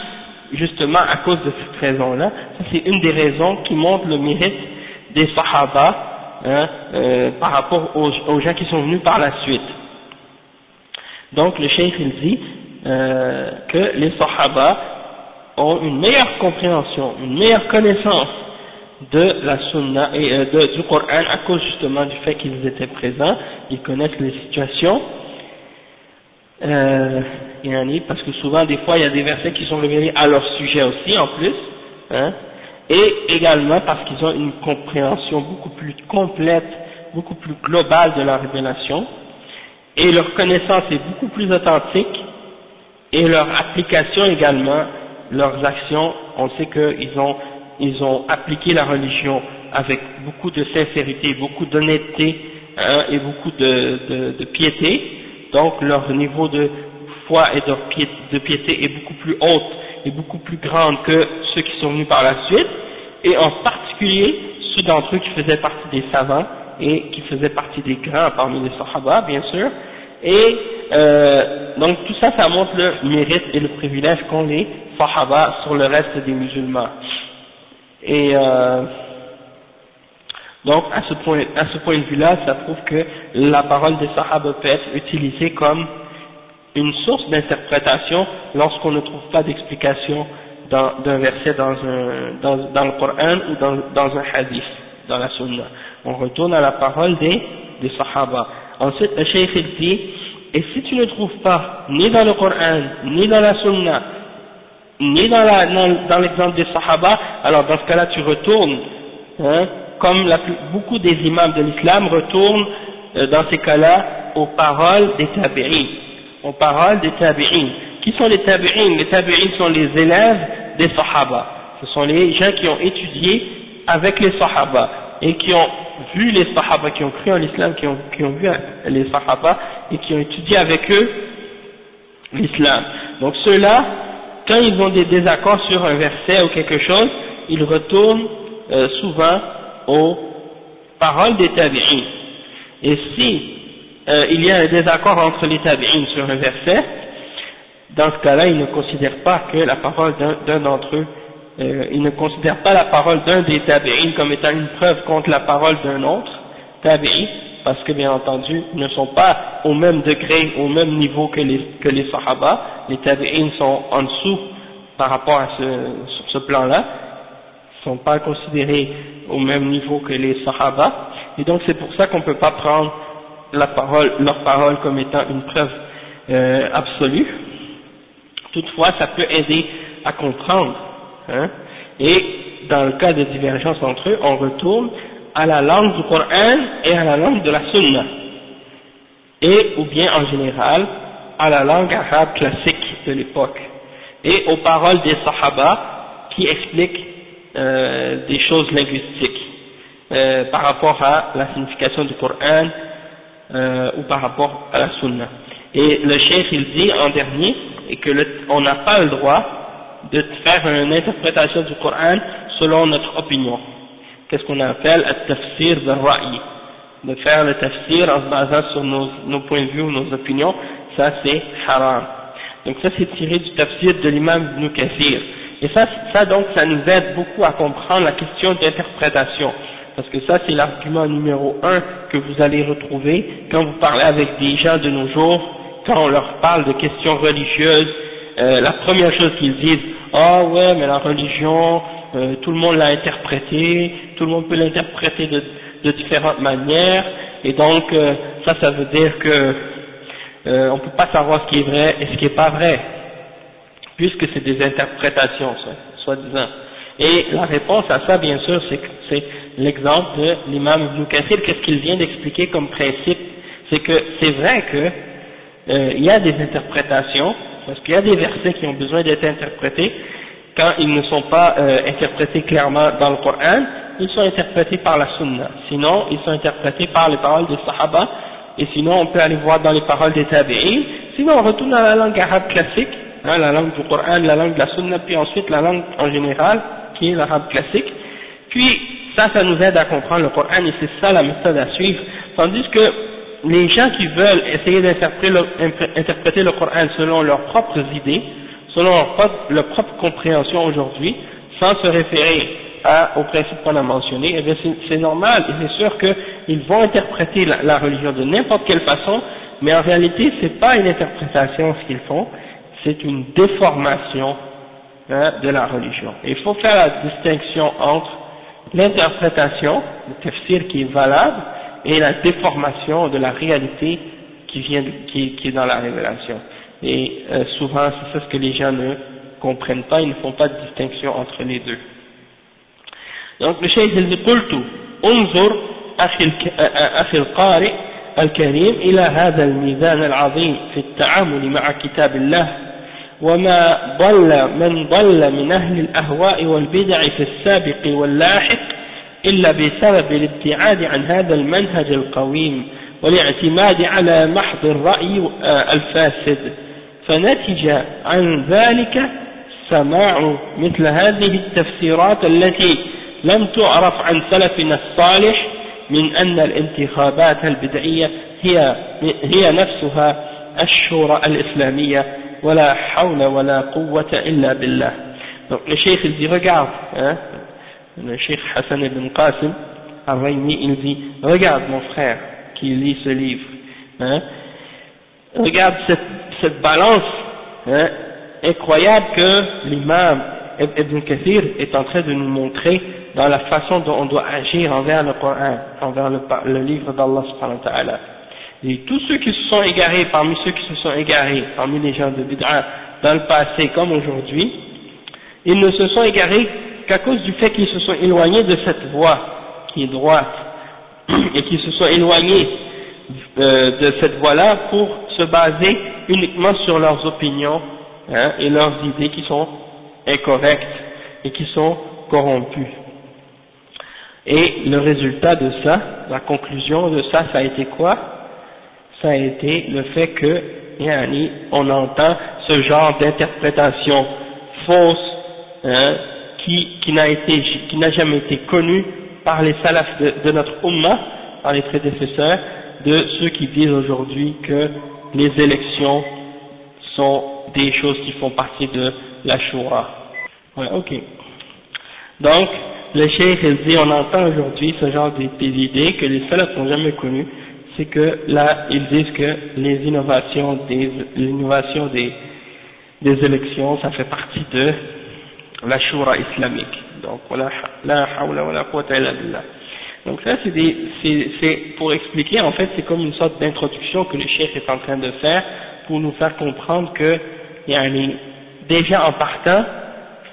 justement à cause de cette raison-là. C'est une des raisons qui montre le mérite des Sahaba hein, euh, par rapport aux, gens qui sont venus par la suite. Donc le cheikh il dit euh, que les Sahaba ont une meilleure compréhension, une meilleure connaissance de la Sunna et euh, du Coran à cause justement du fait qu'ils étaient présents, ils connaissent les situations euh, parce que souvent des fois il y a des versets qui sont révélés à leur sujet aussi en plus, hein, et également parce qu'ils ont une compréhension beaucoup plus complète, beaucoup plus globale de la révélation, et leur connaissance est beaucoup plus authentique, et leur application également, leurs actions, on sait qu'ils ont, ils ont appliqué la religion avec beaucoup de sincérité, beaucoup d'honnêteté hein, et beaucoup de, de, de, piété, donc leur niveau de foi et de piété, est beaucoup plus haute et beaucoup plus grande que ceux qui sont venus par la suite, et en particulier ceux d'entre eux qui faisaient partie des savants et qui faisaient partie des grands parmi les sahaba, bien sûr, et euh, donc tout ça, ça montre le mérite et le privilège qu'ont les sahaba sur le reste des musulmans. Et euh, donc à ce point, à ce point de vue-là, ça prouve que la parole des sahaba peut être utilisée comme une source d'interprétation lorsqu'on ne trouve pas d'explication d'un verset dans, un, dans, dans, le Coran ou dans, dans, un hadith, dans la sunna. On retourne à la parole des, des sahaba. Ensuite, le cheikh dit, et si tu ne trouves pas, ni dans le Coran, ni dans la sunna, ni dans l'exemple dans, des sahaba, alors dans ce cas-là tu retournes, hein, comme beaucoup des imams de l'islam retournent euh, dans ces cas-là aux paroles des tabi'in, aux paroles des tabi'in. Qui sont les tabi'in? Les tabi'in sont les élèves des sahaba. Ce sont les gens qui ont étudié avec les sahaba et qui ont vu les sahaba, qui ont cru en l'islam, qui ont, qui ont vu les sahaba et qui ont étudié avec eux l'islam. Donc ceux-là, quand ils ont des désaccords sur un verset ou quelque chose, ils retournent euh, souvent aux paroles des tabi'in. Et si euh, il y a un désaccord entre les tabi'in sur un verset, dans ce cas-là, ils ne considèrent pas que la parole d'un d'entre eux, euh, ils ne considèrent pas la parole d'un des tabi'in comme étant une preuve contre la parole d'un autre tabi'in, parce que bien entendu, ils ne sont pas au même degré, au même niveau que les, que les sahaba, les tabi'in sont en dessous par rapport à ce, ce plan-là, ils ne sont pas considérés au même niveau que les sahaba, et donc c'est pour ça qu'on ne peut pas prendre la parole, leur parole comme étant une preuve euh, absolue. Toutefois, ça peut aider à comprendre. Hein, et dans le cas de divergence entre eux, on retourne à la langue du Coran et à la langue de la Sunna. Et, ou bien en général, à la langue arabe classique de l'époque. Et aux paroles des Sahaba qui expliquent euh, des choses linguistiques euh, par rapport à la signification du Coran euh, ou par rapport à la Sunna. Et le chef il dit en dernier que on n'a pas le droit de faire une interprétation du Coran selon notre opinion. Qu'est-ce qu'on appelle le tafsir de ra'i De faire le tafsir en se basant sur nos, nos points de vue ou nos opinions, ça c'est haram. Donc ça c'est tiré du tafsir de l'imam Ibn Kathir. Et ça, ça donc ça nous aide beaucoup à comprendre la question d'interprétation. Parce que ça c'est l'argument numéro un que vous allez retrouver quand vous parlez avec des gens de nos jours, quand on leur parle de questions religieuses, euh, la première chose qu'ils disent, ah oh ouais mais la religion, euh, tout le monde l'a interprété, tout le monde peut l'interpréter de, de, différentes manières, et donc euh, ça, ça veut dire que euh, on peut pas savoir ce qui est vrai et ce qui n'est pas vrai, puisque c'est des interprétations, soi-disant. Et la réponse à ça, bien sûr, c'est l'exemple de l'imam Ibn Kathir, qu'est-ce qu'il vient d'expliquer comme principe, c'est que c'est vrai que euh, il y a des interprétations, parce qu'il y a des versets qui ont besoin d'être interprétés, quand ils ne sont pas euh, interprétés clairement dans le Coran, ils sont interprétés par la Sunna. Sinon, ils sont interprétés par les paroles des Sahaba, et sinon on peut aller voir dans les paroles des Tabi'in. Sinon, on retourne à la langue arabe classique, hein, la langue du Coran, la langue de la Sunna, puis ensuite la langue en général, qui est l'arabe classique. Puis, ça, ça nous aide à comprendre le Coran, et c'est ça la méthode à suivre. Tandis que les gens qui veulent essayer d'interpréter le Coran selon leurs propres idées, selon leur propre, compréhension aujourd'hui, sans se référer à, au principe qu'on a mentionné, eh c'est normal et c'est sûr qu'ils vont interpréter la, religion de n'importe quelle façon, mais en réalité c'est pas une interprétation ce qu'ils font, c'est une déformation hein, de la religion. Et il faut faire la distinction entre l'interprétation, le tafsir qui est valable, et la déformation de la réalité qui vient, qui, qui est dans la révélation. Et euh, souvent, c'est ça ce que les gens ne comprennent pas, ils ne font pas de distinction entre les deux. Donc le cheikh il dit قلت انظر أخي القارئ الكريم إلى هذا الميزان العظيم في التعامل مع كتاب الله وما ضل من ضل من أهل الأهواء والبدع في السابق واللاحق إلا بسبب الابتعاد عن هذا المنهج القويم والاعتماد على محض الرأي آه، الفاسد. فنتج عن ذلك سماع مثل هذه التفسيرات التي لم تعرف عن سلفنا الصالح من أن الانتخابات البدعية هي, هي نفسها الشورى الإسلامية. ولا حول ولا قوة إلا بالله Donc le cheikh il dit regarde, hein, le cheikh Hassan ibn Qasim, Al-Raymi, il dit regarde mon frère qui lit ce livre, hein, regarde cette, cette balance hein, incroyable que l'imam Ibn Kathir est en train de nous montrer dans la façon dont on doit agir envers le Coran, envers le, le livre d'Allah subhanahu wa ta'ala. Et tous ceux qui se sont égarés, parmi ceux qui se sont égarés, parmi les gens de Bid'a, dans le passé comme aujourd'hui, ils ne se sont égarés qu'à cause du fait qu'ils se sont éloignés de cette voie qui est droite, et qu'ils se sont éloignés euh, de cette voie-là pour se baser uniquement sur leurs opinions hein, et leurs idées qui sont incorrectes et qui sont corrompues. Et le résultat de ça, la conclusion de ça, ça a été quoi? Ça a été le fait que, yani, on entend ce genre d'interprétation fausse hein, qui, qui n'a été, qui n'a jamais été connu par les salafs de, notre ummah, par les prédécesseurs, de ceux qui disent aujourd'hui que les élections sont des choses qui font partie de la Shura. Ouais, ok. Donc, le cheikh dit, on entend aujourd'hui ce genre d'idées que les salafs n'ont jamais connues, c'est que là, ils disent que les innovations des, l'innovation des, des élections, ça fait partie de la shura islamique. Donc, la hawla wa la quwwata illa. Donc ça, c'est pour expliquer, en fait, c'est comme une sorte d'introduction que le chef est en train de faire pour nous faire comprendre que, yani, déjà en partant,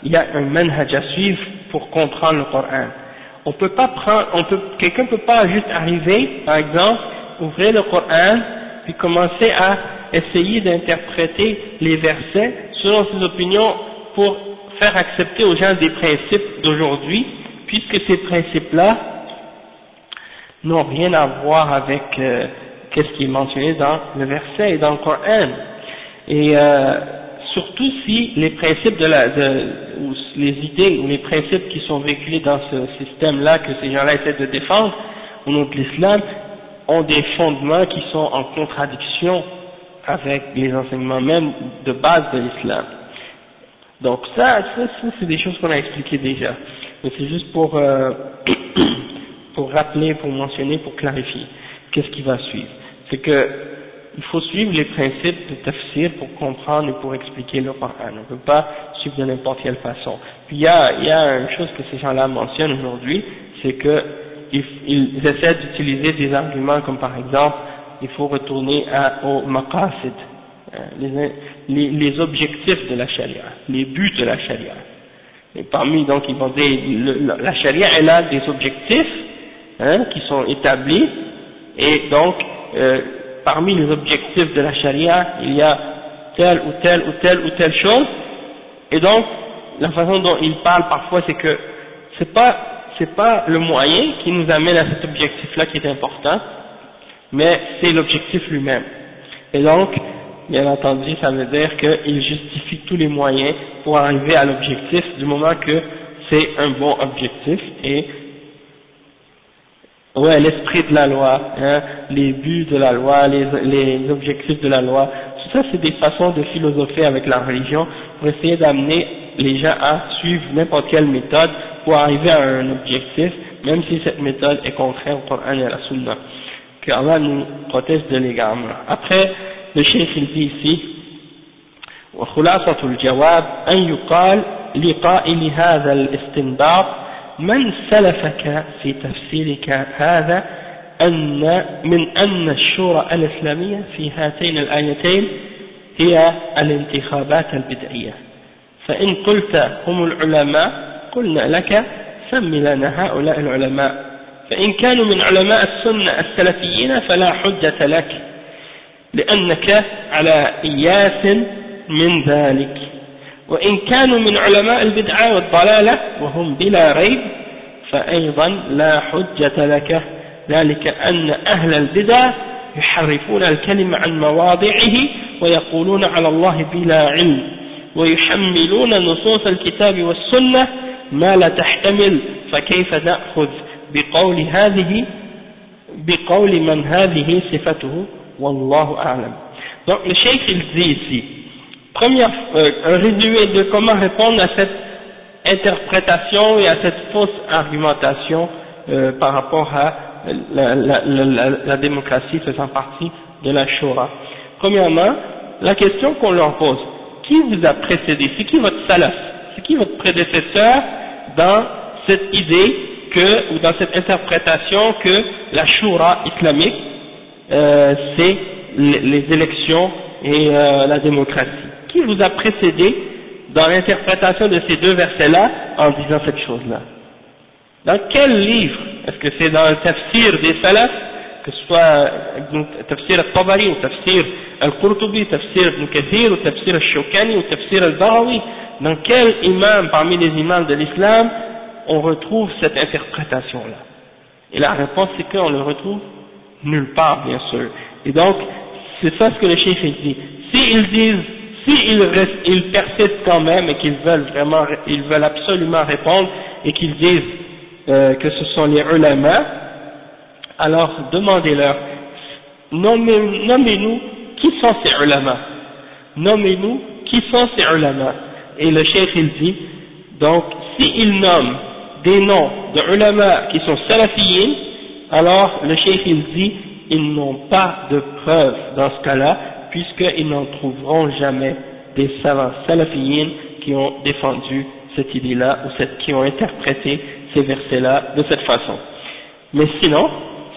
il y a un manhaj à suivre pour comprendre le Coran. On peut pas prendre, on peut, quelqu'un peut pas juste arriver, par exemple, ouvrir le Coran, puis commencer à essayer d'interpréter les versets selon ses opinions pour faire accepter aux gens des principes d'aujourd'hui, puisque ces principes-là n'ont rien à voir avec euh, qu'est-ce qui est mentionné dans le verset et dans le Coran. Et euh, surtout si les principes ou les idées ou les principes qui sont véhiculés dans ce système-là que ces gens-là essaient de défendre au nom de l'islam ont des fondements qui sont en contradiction avec les enseignements même de base de l'islam. Donc ça, ça, c'est des choses qu'on a expliquées déjà. Mais c'est juste pour, euh, pour rappeler, pour mentionner, pour clarifier. Qu'est-ce qui va suivre C'est que il faut suivre les principes de tafsir pour comprendre et pour expliquer le Coran. On ne peut pas suivre de n'importe quelle façon. Puis il y a, il y a une chose que ces gens-là mentionnent aujourd'hui, c'est que ils, essaient d'utiliser des arguments comme par exemple, il faut retourner à, au maqasid, euh, les, les, les, objectifs de la charia, les buts de la charia. Et parmi, donc, ils vont dire, la charia, elle a des objectifs hein, qui sont établis, et donc, euh, parmi les objectifs de la charia, il y a telle ou telle ou telle ou telle chose, et donc, la façon dont il parle parfois, c'est que c'est pas, c'est pas le moyen qui nous amène à cet objectif-là qui est important, mais c'est l'objectif lui-même. Et donc, bien entendu, ça veut dire qu'il justifie tous les moyens pour arriver à l'objectif du moment que c'est un bon objectif et ouais, l'esprit de la loi, hein, les buts de la loi, les, les objectifs de la loi, tout ça c'est des façons de philosopher avec la religion pour essayer d'amener les gens à suivre n'importe quelle méthode pour arriver à un objectif, même si cette méthode est contraire au Coran et à la Sunna. Que Allah nous protège de l'égarement. Après, le chef il dit ici, وخلاصة الجواب أن يقال لقائل هذا الاستنباط من سلفك في تفسيرك هذا أن من أن الشورى الإسلامية في هاتين الآيتين هي الانتخابات البدعية فإن قلت هم العلماء قلنا لك سم لنا هؤلاء العلماء. فإن كانوا من علماء السنة السلفيين فلا حجة لك لأنك على إياس من ذلك. وإن كانوا من علماء البدعة والضلالة وهم بلا ريب فأيضا لا حجة لك. ذلك أن أهل البدع يحرفون الكلمة عن مواضعه ويقولون على الله بلا علم ويحملون نصوص الكتاب والسنة ما لا تحتمل فكيف نأخذ بقول هذه بقول من هذه صفته والله أعلم donc le cheikh il dit ici première, euh, un résumé de comment répondre à cette interprétation et à cette fausse argumentation euh, par rapport à la, la, la, la, démocratie faisant partie de la Shura. Premièrement, la question qu'on leur pose, qui vous a précédé C'est qui votre salaf C'est qui votre prédécesseur Dans cette idée que, ou dans cette interprétation que la Shura islamique, euh, c'est les, élections et euh, la démocratie. Qui vous a précédé dans l'interprétation de ces deux versets-là en disant cette chose-là? Dans quel livre? Est-ce que c'est dans le tafsir des salafs que ce soit tafsir al-Tabari ou tafsir al-Qurtubi, tafsir ibn Kathir ou tafsir al-Shawkani ou tafsir al-Barawi? Dans quel imam parmi les imams de l'islam on retrouve cette interprétation-là? Et la réponse c'est qu'on le retrouve nulle part bien sûr. Et donc c'est ça ce que le chef dit. S'ils disent s'ils ils persistent quand même et qu'ils veulent vraiment, ils veulent absolument répondre et qu'ils disent euh, que ce sont les ulama, alors demandez-leur, nommez-nous qui sont ces ulama, nommez-nous qui sont ces ulama. Et le chef il dit, donc s'ils nomment des noms de ulama qui sont salafiyin, alors le chef il dit, ils n'ont pas de preuves dans ce cas-là, puisqu'ils n'en trouveront jamais des savants salafiyines qui ont défendu cette idée-là ou qui ont interprété ces versets-là de cette façon. Mais sinon,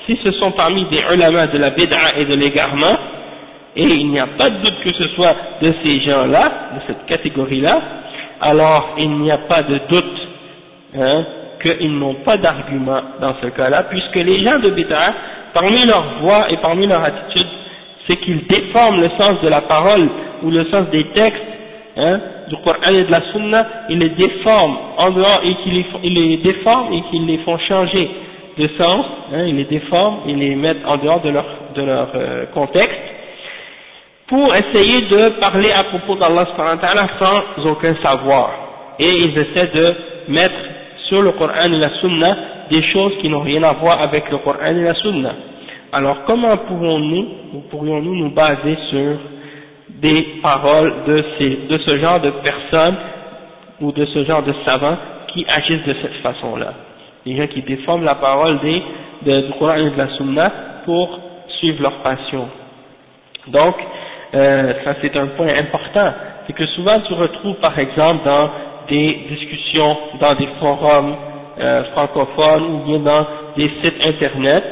si ce sont parmi des ulama de la bid'a et de l'égarement, et il n'y a pas de doute que ce soit de ces gens-là, de cette catégorie-là, alors il n'y a pas de doute hein, qu'ils n'ont pas d'argument dans ce cas-là, puisque les gens de bid'a, parmi leur voix et parmi leur attitude, c'est qu'ils déforment le sens de la parole ou le sens des textes hein, du Coran et de la Sunna, ils les déforment en dehors et qu'ils les, déforment et qu'ils les font changer de sens, hein, ils les déforment, ils les mettent en dehors de leur, de leur euh, contexte pour essayer de parler à propos d'Allah sans aucun savoir. Et ils essaient de mettre sur le Coran et la Sunna des choses qui n'ont rien à voir avec le Coran et la Sunna. Alors comment pouvons-nous, ou pourrions-nous nous baser sur des paroles de, ces, de ce genre de personnes ou de ce genre de savants qui agissent de cette façon-là? Des gens qui déforment la parole des, de, du Coran et de la Sunna pour suivre leur passion. Donc, euh, ça c'est un point important, c'est que souvent tu retrouves par exemple dans des discussions, dans des forums euh, francophones ou bien dans des sites internet,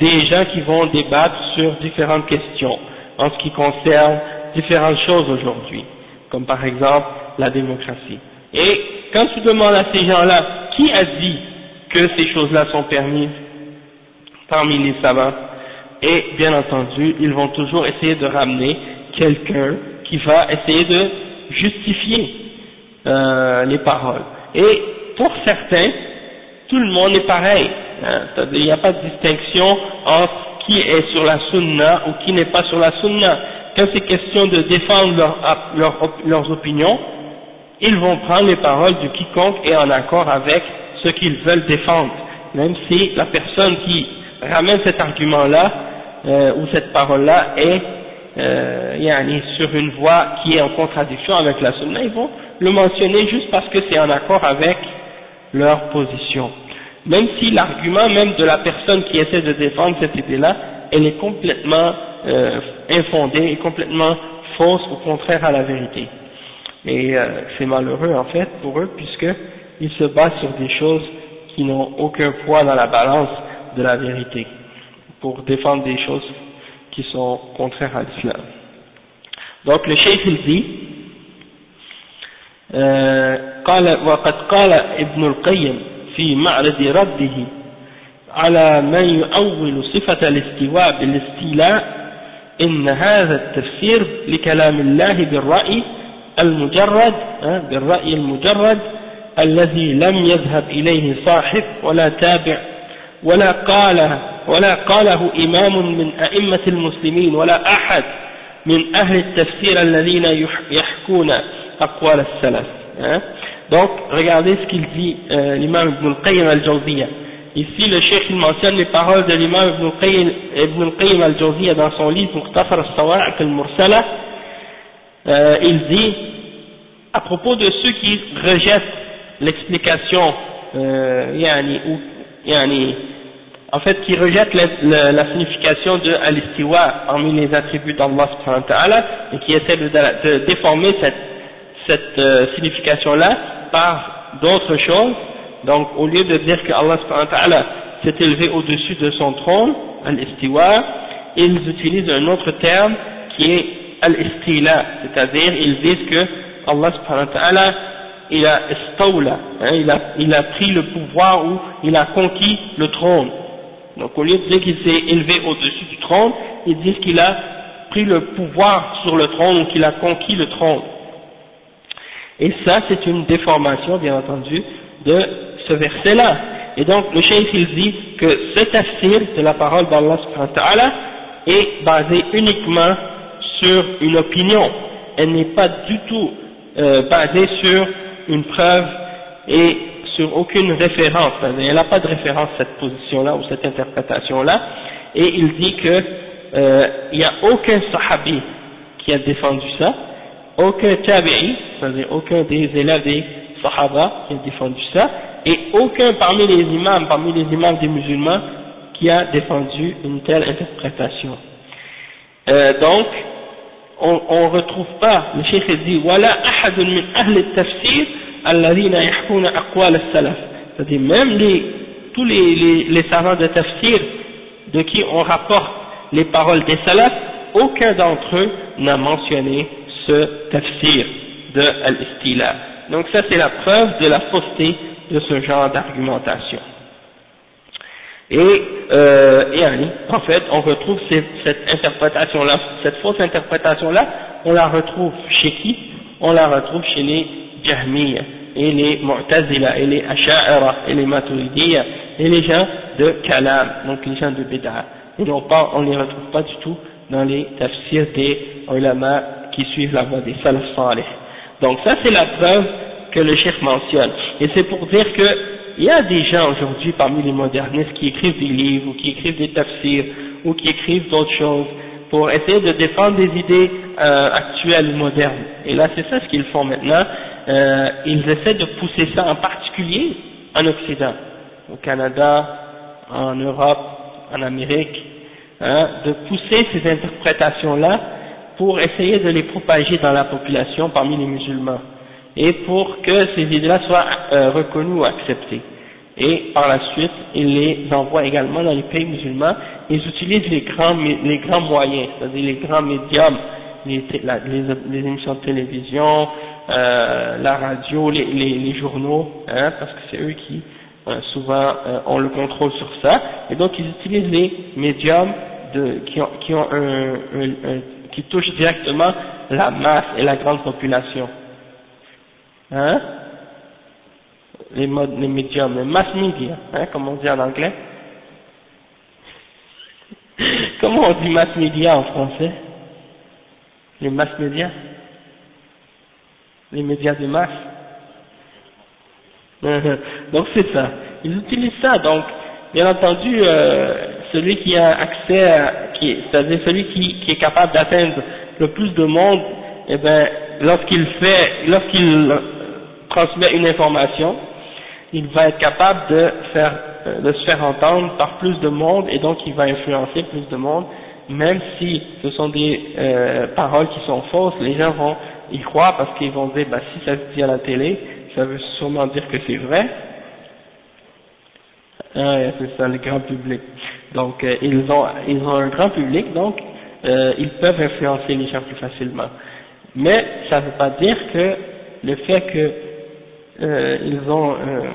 des gens qui vont débattre sur différentes questions en ce qui concerne différentes choses aujourd'hui, comme par exemple la démocratie. Et quand tu demandes à ces gens-là, qui a dit que ces choses-là sont permises parmi les savants? Et bien entendu, ils vont toujours essayer de ramener quelqu'un qui va essayer de justifier euh, les paroles. Et pour certains, tout le monde est pareil. Hein. Il n'y a pas de distinction entre qui est sur la sunna ou qui n'est pas sur la sunna. Quand c'est question de défendre leurs opinions, ils vont prendre les paroles de quiconque est en accord avec ce qu'ils veulent défendre, même si la personne qui ramène cet argument-là euh, ou cette parole-là est euh, sur une voie qui est en contradiction avec la sunna, ils vont le mentionner juste parce que c'est en accord avec leur position même si l'argument même de la personne qui essaie de défendre cette idée-là, elle est complètement euh, infondée et complètement fausse, au contraire à la vérité. Et euh, c'est malheureux en fait pour eux, puisqu'ils se basent sur des choses qui n'ont aucun poids dans la balance de la vérité, pour défendre des choses qui sont contraires à l'islam. Donc le cheikh il dit, euh, قال وقد قال ابن القيم في معرض رده على من يؤول صفة الاستواء بالاستيلاء إن هذا التفسير لكلام الله بالرأي المجرد بالرأي المجرد الذي لم يذهب إليه صاحب ولا تابع ولا قال ولا قاله إمام من أئمة المسلمين ولا أحد من أهل التفسير الذين يحكون أقوال السلف Donc, regardez ce qu'il dit euh, l'imam Ibn al-Qayyim al-Jawziyya. Ici, le cheikh mentionne les paroles de l'imam Ibn al-Qayyim al-Jawziyya dans son livre Muqtafar al-Sawa'iq al-Mursala. Euh, il dit, à propos de ceux qui rejettent l'explication, euh, yani, ou, yani, en fait, qui rejettent la, la, signification de al-istiwa parmi les attributs d'Allah subhanahu wa ta'ala, et qui essaient de, de déformer cette, cette euh, signification-là par d'autres choses, donc au lieu de dire que Allah subhanahu wa ta'ala s'est élevé au-dessus de son trône, al-istiwa, ils utilisent un autre terme qui est al-istila, c'est-à-dire ils disent que Allah subhanahu wa ta'ala il a hein, il, a, il a pris le pouvoir ou il a conquis le trône. Donc au lieu de dire qu'il s'est élevé au-dessus du trône, ils disent qu'il a pris le pouvoir sur le trône ou qu'il a conquis le trône. Et ça, c'est une déformation, bien entendu, de ce verset-là. Et donc, le cheikh, il dit que ce tafsir de la parole d'Allah est basé uniquement sur une opinion. Elle n'est pas du tout euh, basée sur une preuve et sur aucune référence, elle n'a pas de référence cette position-là ou cette interprétation-là, et il dit que euh, il n'y a aucun sahabi qui a défendu ça, aucun tabi'i, c'est-à-dire aucun des élèves des sahaba qui a défendu ça, et aucun parmi les imams, parmi les imams des musulmans, qui a défendu une telle interprétation. Euh, donc, on ne retrouve pas, le cheikh dit, voilà ahadun min ahli tafsir C'est-à-dire même les, tous les, savants de tafsir de qui on rapporte les paroles des salaf, aucun d'entre eux n'a mentionné ce tafsir de al-istila. Donc ça c'est la preuve de la fausseté de ce genre d'argumentation. Et, euh, en fait, on retrouve cette interprétation-là, cette fausse interprétation-là, on la retrouve chez qui? On la retrouve chez les Et les Mu'tazila, et les Asha'ira, et les Maturidiyya, et les gens de Kalam, donc les gens de Bid'a. Et pas, on ne les retrouve pas du tout dans les tafsirs des ulama qui suivent la voie des salaf salih. Donc ça c'est la preuve que le chef mentionne. Et c'est pour dire que il y a des gens aujourd'hui parmi les modernistes qui écrivent des livres, ou qui écrivent des tafsirs, ou qui écrivent d'autres choses, pour essayer de défendre des idées euh, actuelles modernes. Et là, c'est ça ce qu'ils font maintenant. Euh, ils essaient de pousser ça en particulier en Occident, au Canada, en Europe, en Amérique, hein, de pousser ces interprétations-là pour essayer de les propager dans la population parmi les musulmans et pour que ces idées-là soient euh, reconnues ou acceptées. Et par la suite, ils les envoient également dans les pays musulmans. Ils utilisent les grands, les grands moyens, c'est-à-dire les grands médiums, les, les, émissions de télévision, euh, la radio, les, journaux, hein, parce que c'est eux qui euh, souvent euh, ont le contrôle sur ça. Et donc ils utilisent les médiums qui, touchent directement la masse et la grande population. Hein? Les médiums, les mass media, hein, comme on dit en anglais. Comment on dit mass media en français? Les mass médias Les médias de masse. Donc c'est ça. Ils utilisent ça, donc bien entendu, euh, celui qui a accès, à, qui, c'est-à-dire celui qui, qui est capable d'atteindre le plus de monde, eh ben, lorsqu'il fait, lorsqu'il transmet une information, il va être capable de, faire, euh, de se faire entendre par plus de monde et donc il va influencer plus de monde, même si ce sont des euh, paroles qui sont fausses, les gens vont y croire parce qu'ils vont dire bah, si ça se dit à la télé, ça veut sûrement dire que c'est vrai. Ah, c'est ça, le grand public. Donc euh, ils, ont, ils ont un grand public, donc ils peuvent influencer les gens plus facilement. Mais ça ne veut pas dire que le fait que euh, ils ont euh,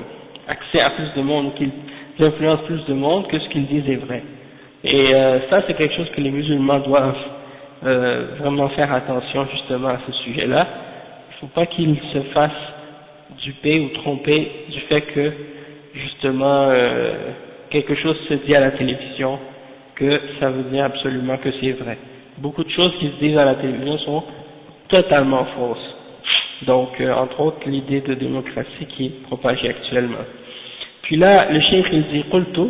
accès à plus de monde, qu'ils ils influencent plus de monde que ce qu'ils disent est vrai. Et euh, ça, c'est quelque chose que les musulmans doivent euh, vraiment faire attention justement à ce sujet-là. Il ne faut pas qu'ils se fassent duper ou tromper du fait que justement euh, quelque chose se dit à la télévision, que ça veut dire absolument que c'est vrai. Beaucoup de choses qui se disent à la télévision sont totalement fausses. Donc, euh, entre autres, l'idée de démocratie qui est propagée actuellement. Puis là, le cheikh il dit قلت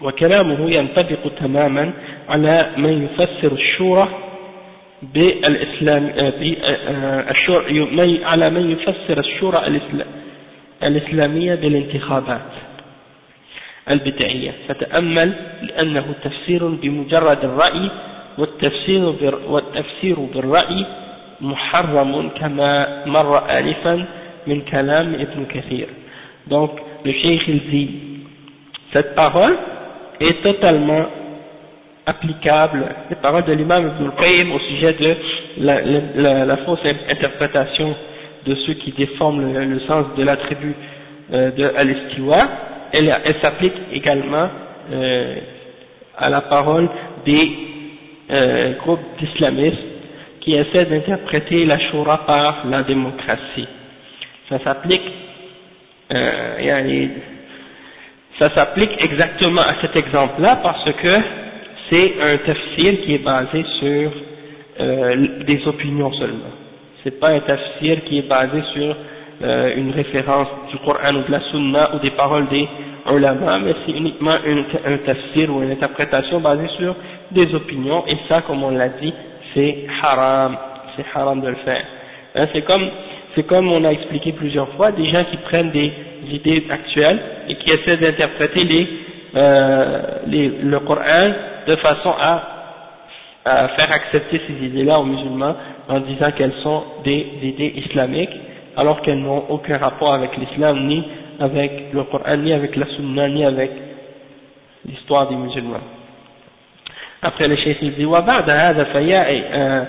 وكلامه ينطبق تماما على من يفسر الشورى بالإسلام الشورى على من يفسر الشورى الإسلامية بالانتخابات البدعية. فتأمل لأنه تفسير بمجرد الرأي والتفسير, والتفسير بالرأي محرم كما مر آنفا من كلام ابن كثير. Donc le cheikh il dit cette parole est totalement applicable les paroles de l'imam Ibn al-Qayyim au sujet de la, fausse interprétation de ceux qui déforment le, le sens de l'attribut euh, de al-istiwa elle, elle s'applique également euh, à la parole des euh, groupes d'islamistes qui essaient d'interpréter la Shura par la démocratie. Ça s'applique euh, ça s'applique exactement à cet exemple-là parce que c'est un tafsir qui est basé sur euh, des opinions seulement. C'est pas un tafsir qui est basé sur euh, une référence du Coran ou de la Sunna ou des paroles des ulama, mais c'est uniquement un tafsir ou une interprétation basée sur des opinions, et ça, comme on l'a dit, c'est haram, c'est haram de le faire. Hein, c'est comme, c'est comme on a expliqué plusieurs fois, des gens qui prennent des idées actuelles et qui essaient d'interpréter les, euh, les, le Coran de façon à, à faire accepter ces idées-là aux musulmans en disant qu'elles sont des idées islamiques alors qu'elles n'ont aucun rapport avec l'islam, ni avec le Coran, ni avec la Sunna, ni avec l'histoire des musulmans. Après le cheikh il dit وبعد هذا فيا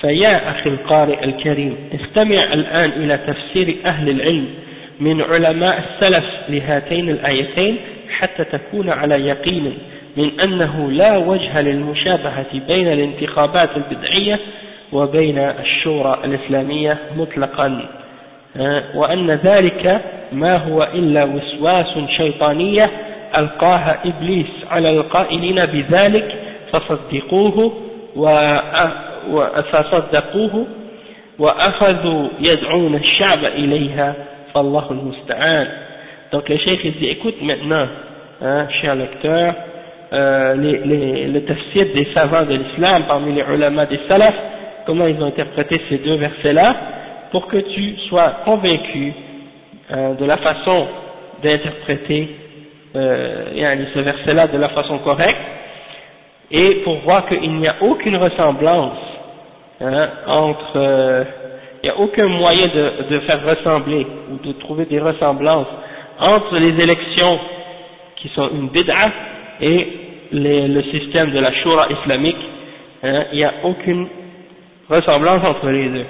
فيا أخي القارئ الكريم استمع الآن إلى تفسير أهل العلم من علماء السلف لهاتين الآيتين حتى تكون على يقين من أنه لا وجه للمشابهة بين الانتخابات البدعية وبين الشورى الإسلامية مطلقا. وأن ذلك ما هو إلا وسواس شيطانية ألقاها إبليس على القائلين بذلك فصدقوه فصدقوه وأخذوا يدعون الشعب إليها فالله المستعان. Donc le cheikh il dit écoute maintenant hein, cher lecteur euh, les, les, le tafsir des savants de l'islam parmi les ulama des salafs comment ils ont interprété ces deux versets là pour que tu sois convaincu euh, de la façon d'interpréter euh, ce verset-là de la façon correcte, et pour voir qu'il n'y a aucune ressemblance hein, entre, euh, il n'y a aucun moyen de, de, faire ressembler ou de trouver des ressemblances entre les élections qui sont une bid'a et le système de la shura islamique, hein, il n'y a aucune ressemblance entre les deux.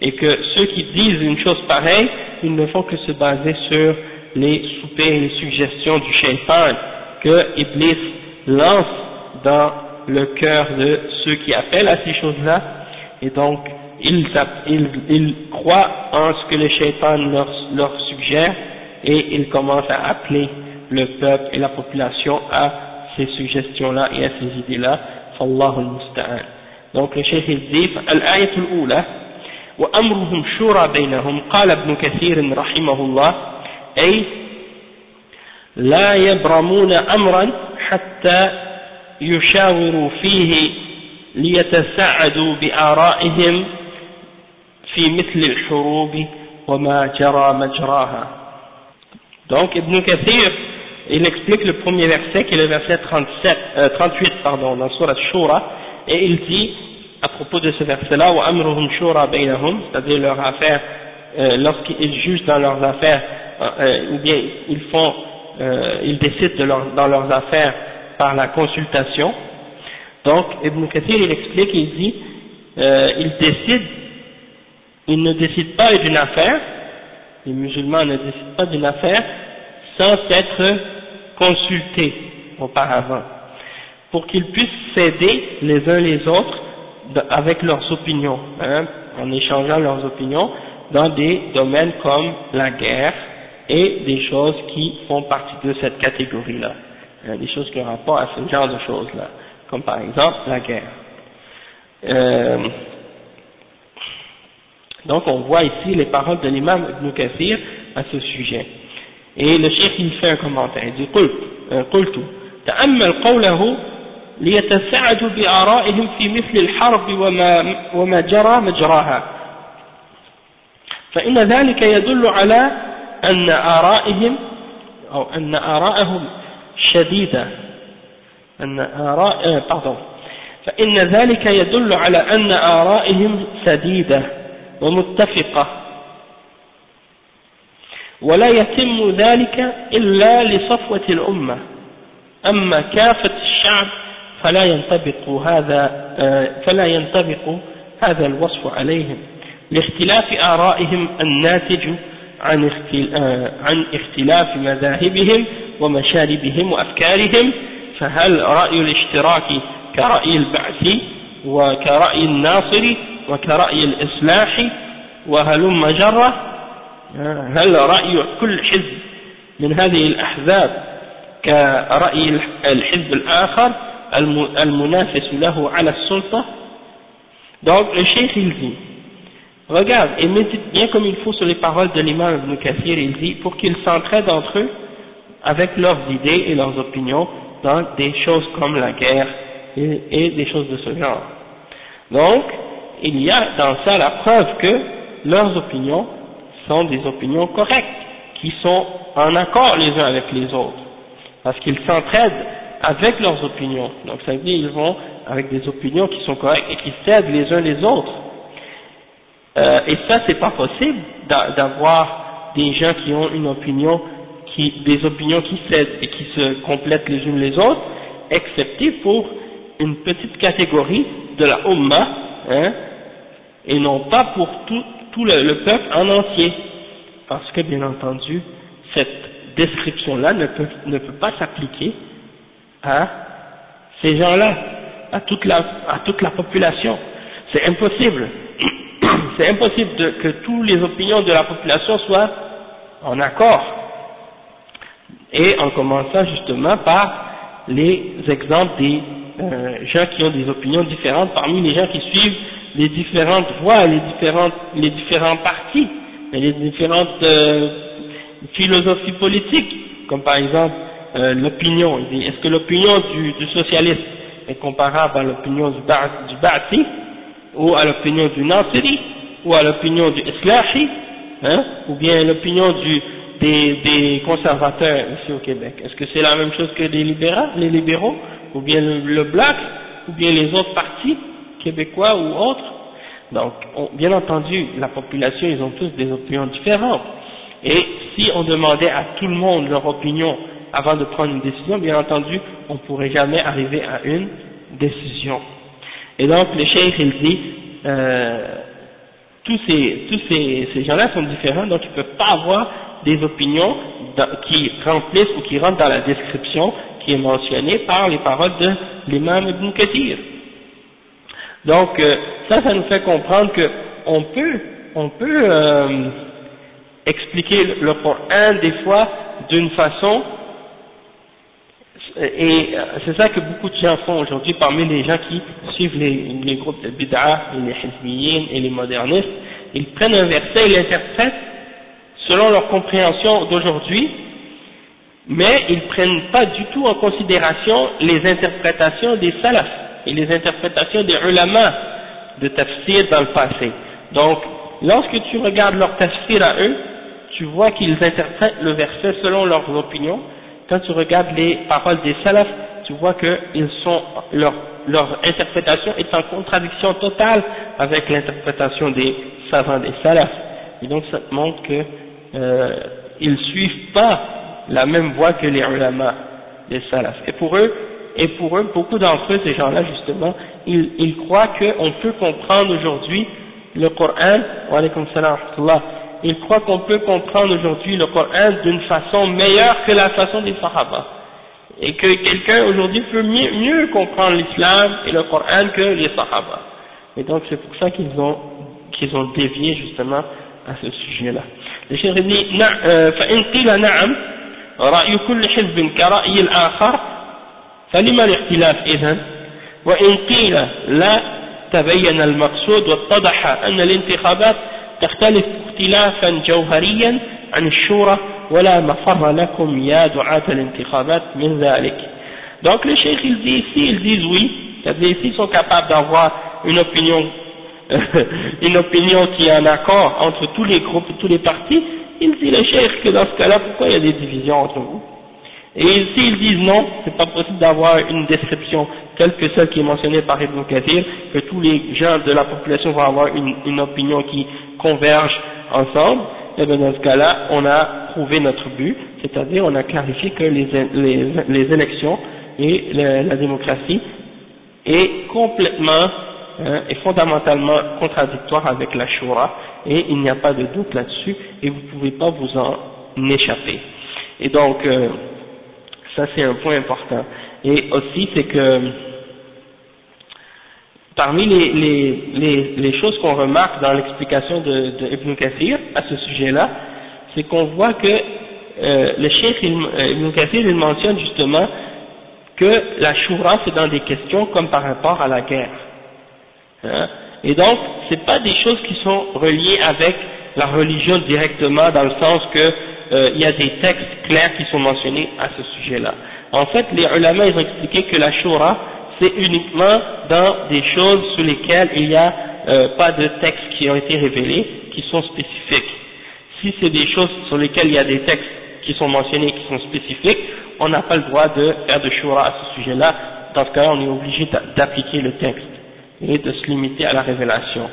Et que ceux qui disent une chose pareille, ils ne font que se baser sur les soupers et les suggestions du shaitan que Iblis lance dans le cœur de ceux qui appellent à ces choses-là, et donc ils, ils, croient en ce que le shaitan leur suggère, et ils commencent à appeler le peuple et la population à ces suggestions-là et à ces idées-là. Donc le cheikh dit, وأمرهم شورى بينهم قال ابن كثير رحمه الله أي لا يبرمون أمرا حتى يشاوروا فيه ليتساعدوا بآرائهم في مثل الحروب وما جرى مجراها Donc Ibn Kathir, il explique le premier verset qui est le verset 37, euh, 38 pardon, dans Surah Shura, et il dit à propos de ce verset-là, c'est-à-dire leur affaire, euh, lorsqu'ils jugent dans leurs affaires, euh, euh, ou bien ils font, ils décident dans leurs affaires par la consultation. Donc, Ibn Kathir, il explique, il dit, ils décident, ils ne décident pas d'une affaire, les musulmans ne décident pas d'une affaire sans s'être consulter auparavant, pour qu'ils puissent s'aider les uns les autres avec leurs opinions, hein, en échangeant leurs opinions dans des domaines comme la guerre et des choses qui font partie de cette catégorie-là, hein, des choses qui ont rapport à ce genre de choses-là, comme par exemple la guerre. Euh, donc on voit ici les paroles de l'imam Ibn Kathir à ce sujet. Et le chef il fait un commentaire, il dit قلت تأمل قوله ليتساعدوا بآرائهم في مثل الحرب وما, وما جرى مجراها فإن ذلك يدل على أن آرائهم أو أن آراءهم شديدة أن آراء pardon. فإن ذلك يدل على أن آرائهم سديدة ومتفقة ولا يتم ذلك إلا لصفوة الأمة. أما كافة الشعب فلا ينطبق هذا فلا ينطبق هذا الوصف عليهم. لاختلاف آرائهم الناتج عن اختلاف مذاهبهم ومشاربهم وأفكارهم فهل رأي الاشتراك كرأي البعث وكرأي الناصر وكرأي الإصلاح وهلم جرة؟ هل رأي كل حزب من هذه الأحزاب كرأي الحزب الآخر المنافس له على السلطة donc le cheikh il dit regarde et médite bien comme il faut sur les paroles de l'imam Ibn Kathir il dit pour qu'ils s'entraident entre eux avec leurs idées et leurs opinions dans des choses comme la guerre et, et des choses de ce genre donc il y a dans ça la preuve que leurs opinions sont des opinions correctes, qui sont en accord les uns avec les autres, parce qu'ils s'entraident avec leurs opinions. Donc ça veut dire qu'ils vont avec des opinions qui sont correctes et qui s'aident les uns les autres. Euh, et ça, c'est pas possible d'avoir des gens qui ont une opinion, qui, des opinions qui s'aident et qui se complètent les unes les autres, excepté pour une petite catégorie de la Ummah, hein, et non pas pour tout, tout le, peuple en entier. Parce que, bien entendu, cette description-là ne peut, ne peut pas s'appliquer à ces gens-là, à toute la, à toute la population. C'est impossible. C'est impossible que toutes les opinions de la population soient en accord. Et en commençant justement par les exemples des euh, gens qui ont des opinions différentes parmi les gens qui suivent les différentes voies, les différentes, les différents partis, les différentes euh, philosophies politiques, comme par exemple euh, l'opinion. Est-ce que l'opinion du, du, socialiste est comparable à l'opinion du, du Ba'ati, ou à l'opinion du Nasiri, ou à l'opinion du Islahi, hein, ou bien l'opinion des, des, conservateurs ici au Québec? Est-ce que c'est la même chose que les libéraux, les libéraux, ou bien le, le Black, ou bien les autres partis? Québécois ou autres. Donc, bien entendu, la population, ils ont tous des opinions différentes. Et si on demandait à tout le monde leur opinion avant de prendre une décision, bien entendu, on ne pourrait jamais arriver à une décision. Et donc, le cheikh, il dit, euh, tous ces, tous ces, gens-là sont différents, donc ils ne peuvent pas avoir des opinions qui remplissent ou qui rentrent dans la description qui est mentionnée par les paroles de l'imam Ibn Kathir. Donc euh, ça, ça nous fait comprendre que on peut, on peut euh, expliquer le Coran des fois d'une façon, et euh, c'est ça que beaucoup de gens font aujourd'hui parmi les gens qui suivent les, les groupes de bid'ah, les hizbiyin et les modernistes, ils prennent un verset et l'interprètent selon leur compréhension d'aujourd'hui, mais ils prennent pas du tout en considération les interprétations des salafs et les interprétations des ulama de tafsir dans le passé. Donc, lorsque tu regardes leur tafsir à eux, tu vois qu'ils interprètent le verset selon leurs opinions. Quand tu regardes les paroles des salafs, tu vois que ils sont, leur, interprétation est en contradiction totale avec l'interprétation des savants des salafs. Et donc ça te montre que euh, suivent pas la même voie que les ulama des salafs. Et pour eux, et pour eux, beaucoup d'entre eux, ces gens-là justement, ils, ils croient qu'on peut comprendre aujourd'hui le Coran, ils croient qu'on peut comprendre aujourd'hui le Coran d'une façon meilleure que la façon des Sahaba. et que quelqu'un aujourd'hui peut mieux, mieux comprendre l'islam et le Coran que les Sahaba. Et donc c'est pour ça qu'ils ont, qu'ils ont dévié justement à ce sujet-là. Le cheikh dit, فإن قيل نعم رأي كل حزب كرأي الآخر فلما الاختلاف إذن وإن قيل لا تبين المقصود واتضح أن الانتخابات تختلف اختلافا جوهريا عن الشورى ولا مفر لكم يا دعاة الانتخابات من ذلك donc les cheikhs ils disent ici ils disent oui c'est-à-dire ici ils sont capables d'avoir une opinion une opinion qui est en accord entre tous les groupes tous les partis il dit les cheikhs que dans ce cas-là pourquoi il y a des divisions entre vous Et ici ils disent non c'est pas possible d'avoir une description telle que celle qui est mentionnée par Ibn Kathir que tous les gens de la population vont avoir une, une opinion qui converge ensemble et bien dans ce cas-là, on a prouvé notre but, c'est-à-dire on a clarifié que les, les, les élections et la, démocratie est complètement hein, et fondamentalement contradictoire avec la Shura, et il n'y a pas de doute là-dessus, et vous ne pouvez pas vous en échapper. Et donc, euh, ça c'est un point important. Et aussi, c'est que Parmi les, choses qu'on remarque dans l'explication de, Ibn Kathir à ce sujet-là, c'est qu'on voit que euh, le cheikh euh, Ibn Kathir il mentionne justement que la shura c'est dans des questions comme par rapport à la guerre. Hein? Et donc, c'est pas des choses qui sont reliées avec la religion directement dans le sens que euh, il y a des textes clairs qui sont mentionnés à ce sujet-là. En fait, les ulama ils ont expliqué que la shura c'est uniquement dans des choses sur lesquelles il n'y a euh, pas de textes qui ont été révélés, qui sont spécifiques. Si c'est des choses sur lesquelles il y a des textes qui sont mentionnés, qui sont spécifiques, on n'a pas le droit de faire de shura à ce sujet-là. Dans ce cas-là, on est obligé d'appliquer le texte et de se limiter à la révélation.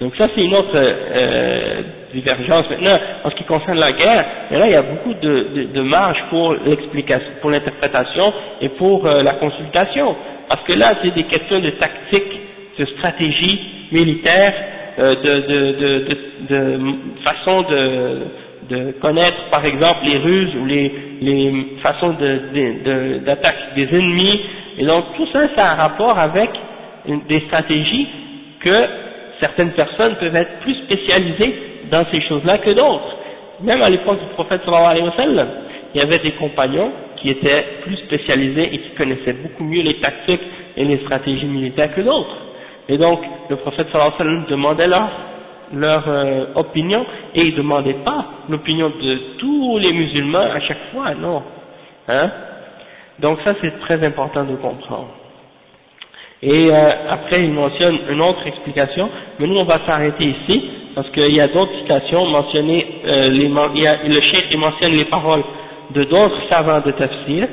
Donc ça, c'est une autre euh, divergence. Maintenant, en ce qui concerne la guerre, là, il y a beaucoup de, de, de marge pour l'explication, pour l'interprétation et pour euh, la consultation. Parce que là, c'est des questions de tactique, de stratégie militaire, euh, de, de, façon de, connaître, par exemple, les ruses ou les, les façons d'attaque des ennemis. Et donc, tout ça, ça a un rapport avec des stratégies que certaines personnes peuvent être plus spécialisées dans ces choses-là que d'autres. Même à l'époque du prophète sallallahu alayhi wa sallam, il y avait des compagnons qui étaient plus spécialisés et qui connaissaient beaucoup mieux les tactiques et les stratégies militaires que d'autres. Et donc, le prophète sallallahu alayhi wa sallam demandait leur, leur euh, opinion, et il ne demandait pas l'opinion de tous les musulmans à chaque fois, non. Hein? Donc ça, c'est très important de comprendre. Et euh, après, il mentionne une autre explication, mais nous, on va s'arrêter ici, parce qu'il y a d'autres citations mentionnées, euh, les, il y a, le cheikh mentionne les paroles de d'autres savants de tafsir,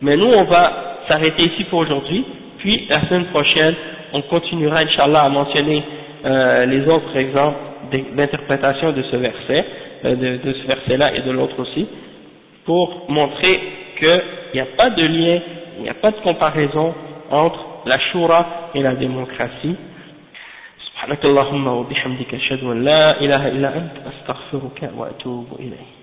mais nous on va s'arrêter ici pour aujourd'hui, puis la semaine prochaine on continuera Inch'Allah à mentionner euh, les autres exemples d'interprétation de ce verset, euh, de, de, ce verset-là et de l'autre aussi, pour montrer qu'il n'y a pas de lien, il n'y a pas de comparaison entre la shura et la démocratie. سبحانك اللهم وبحمدك أشهد أن لا إله إلا أنت أستغفرك وأتوب إليك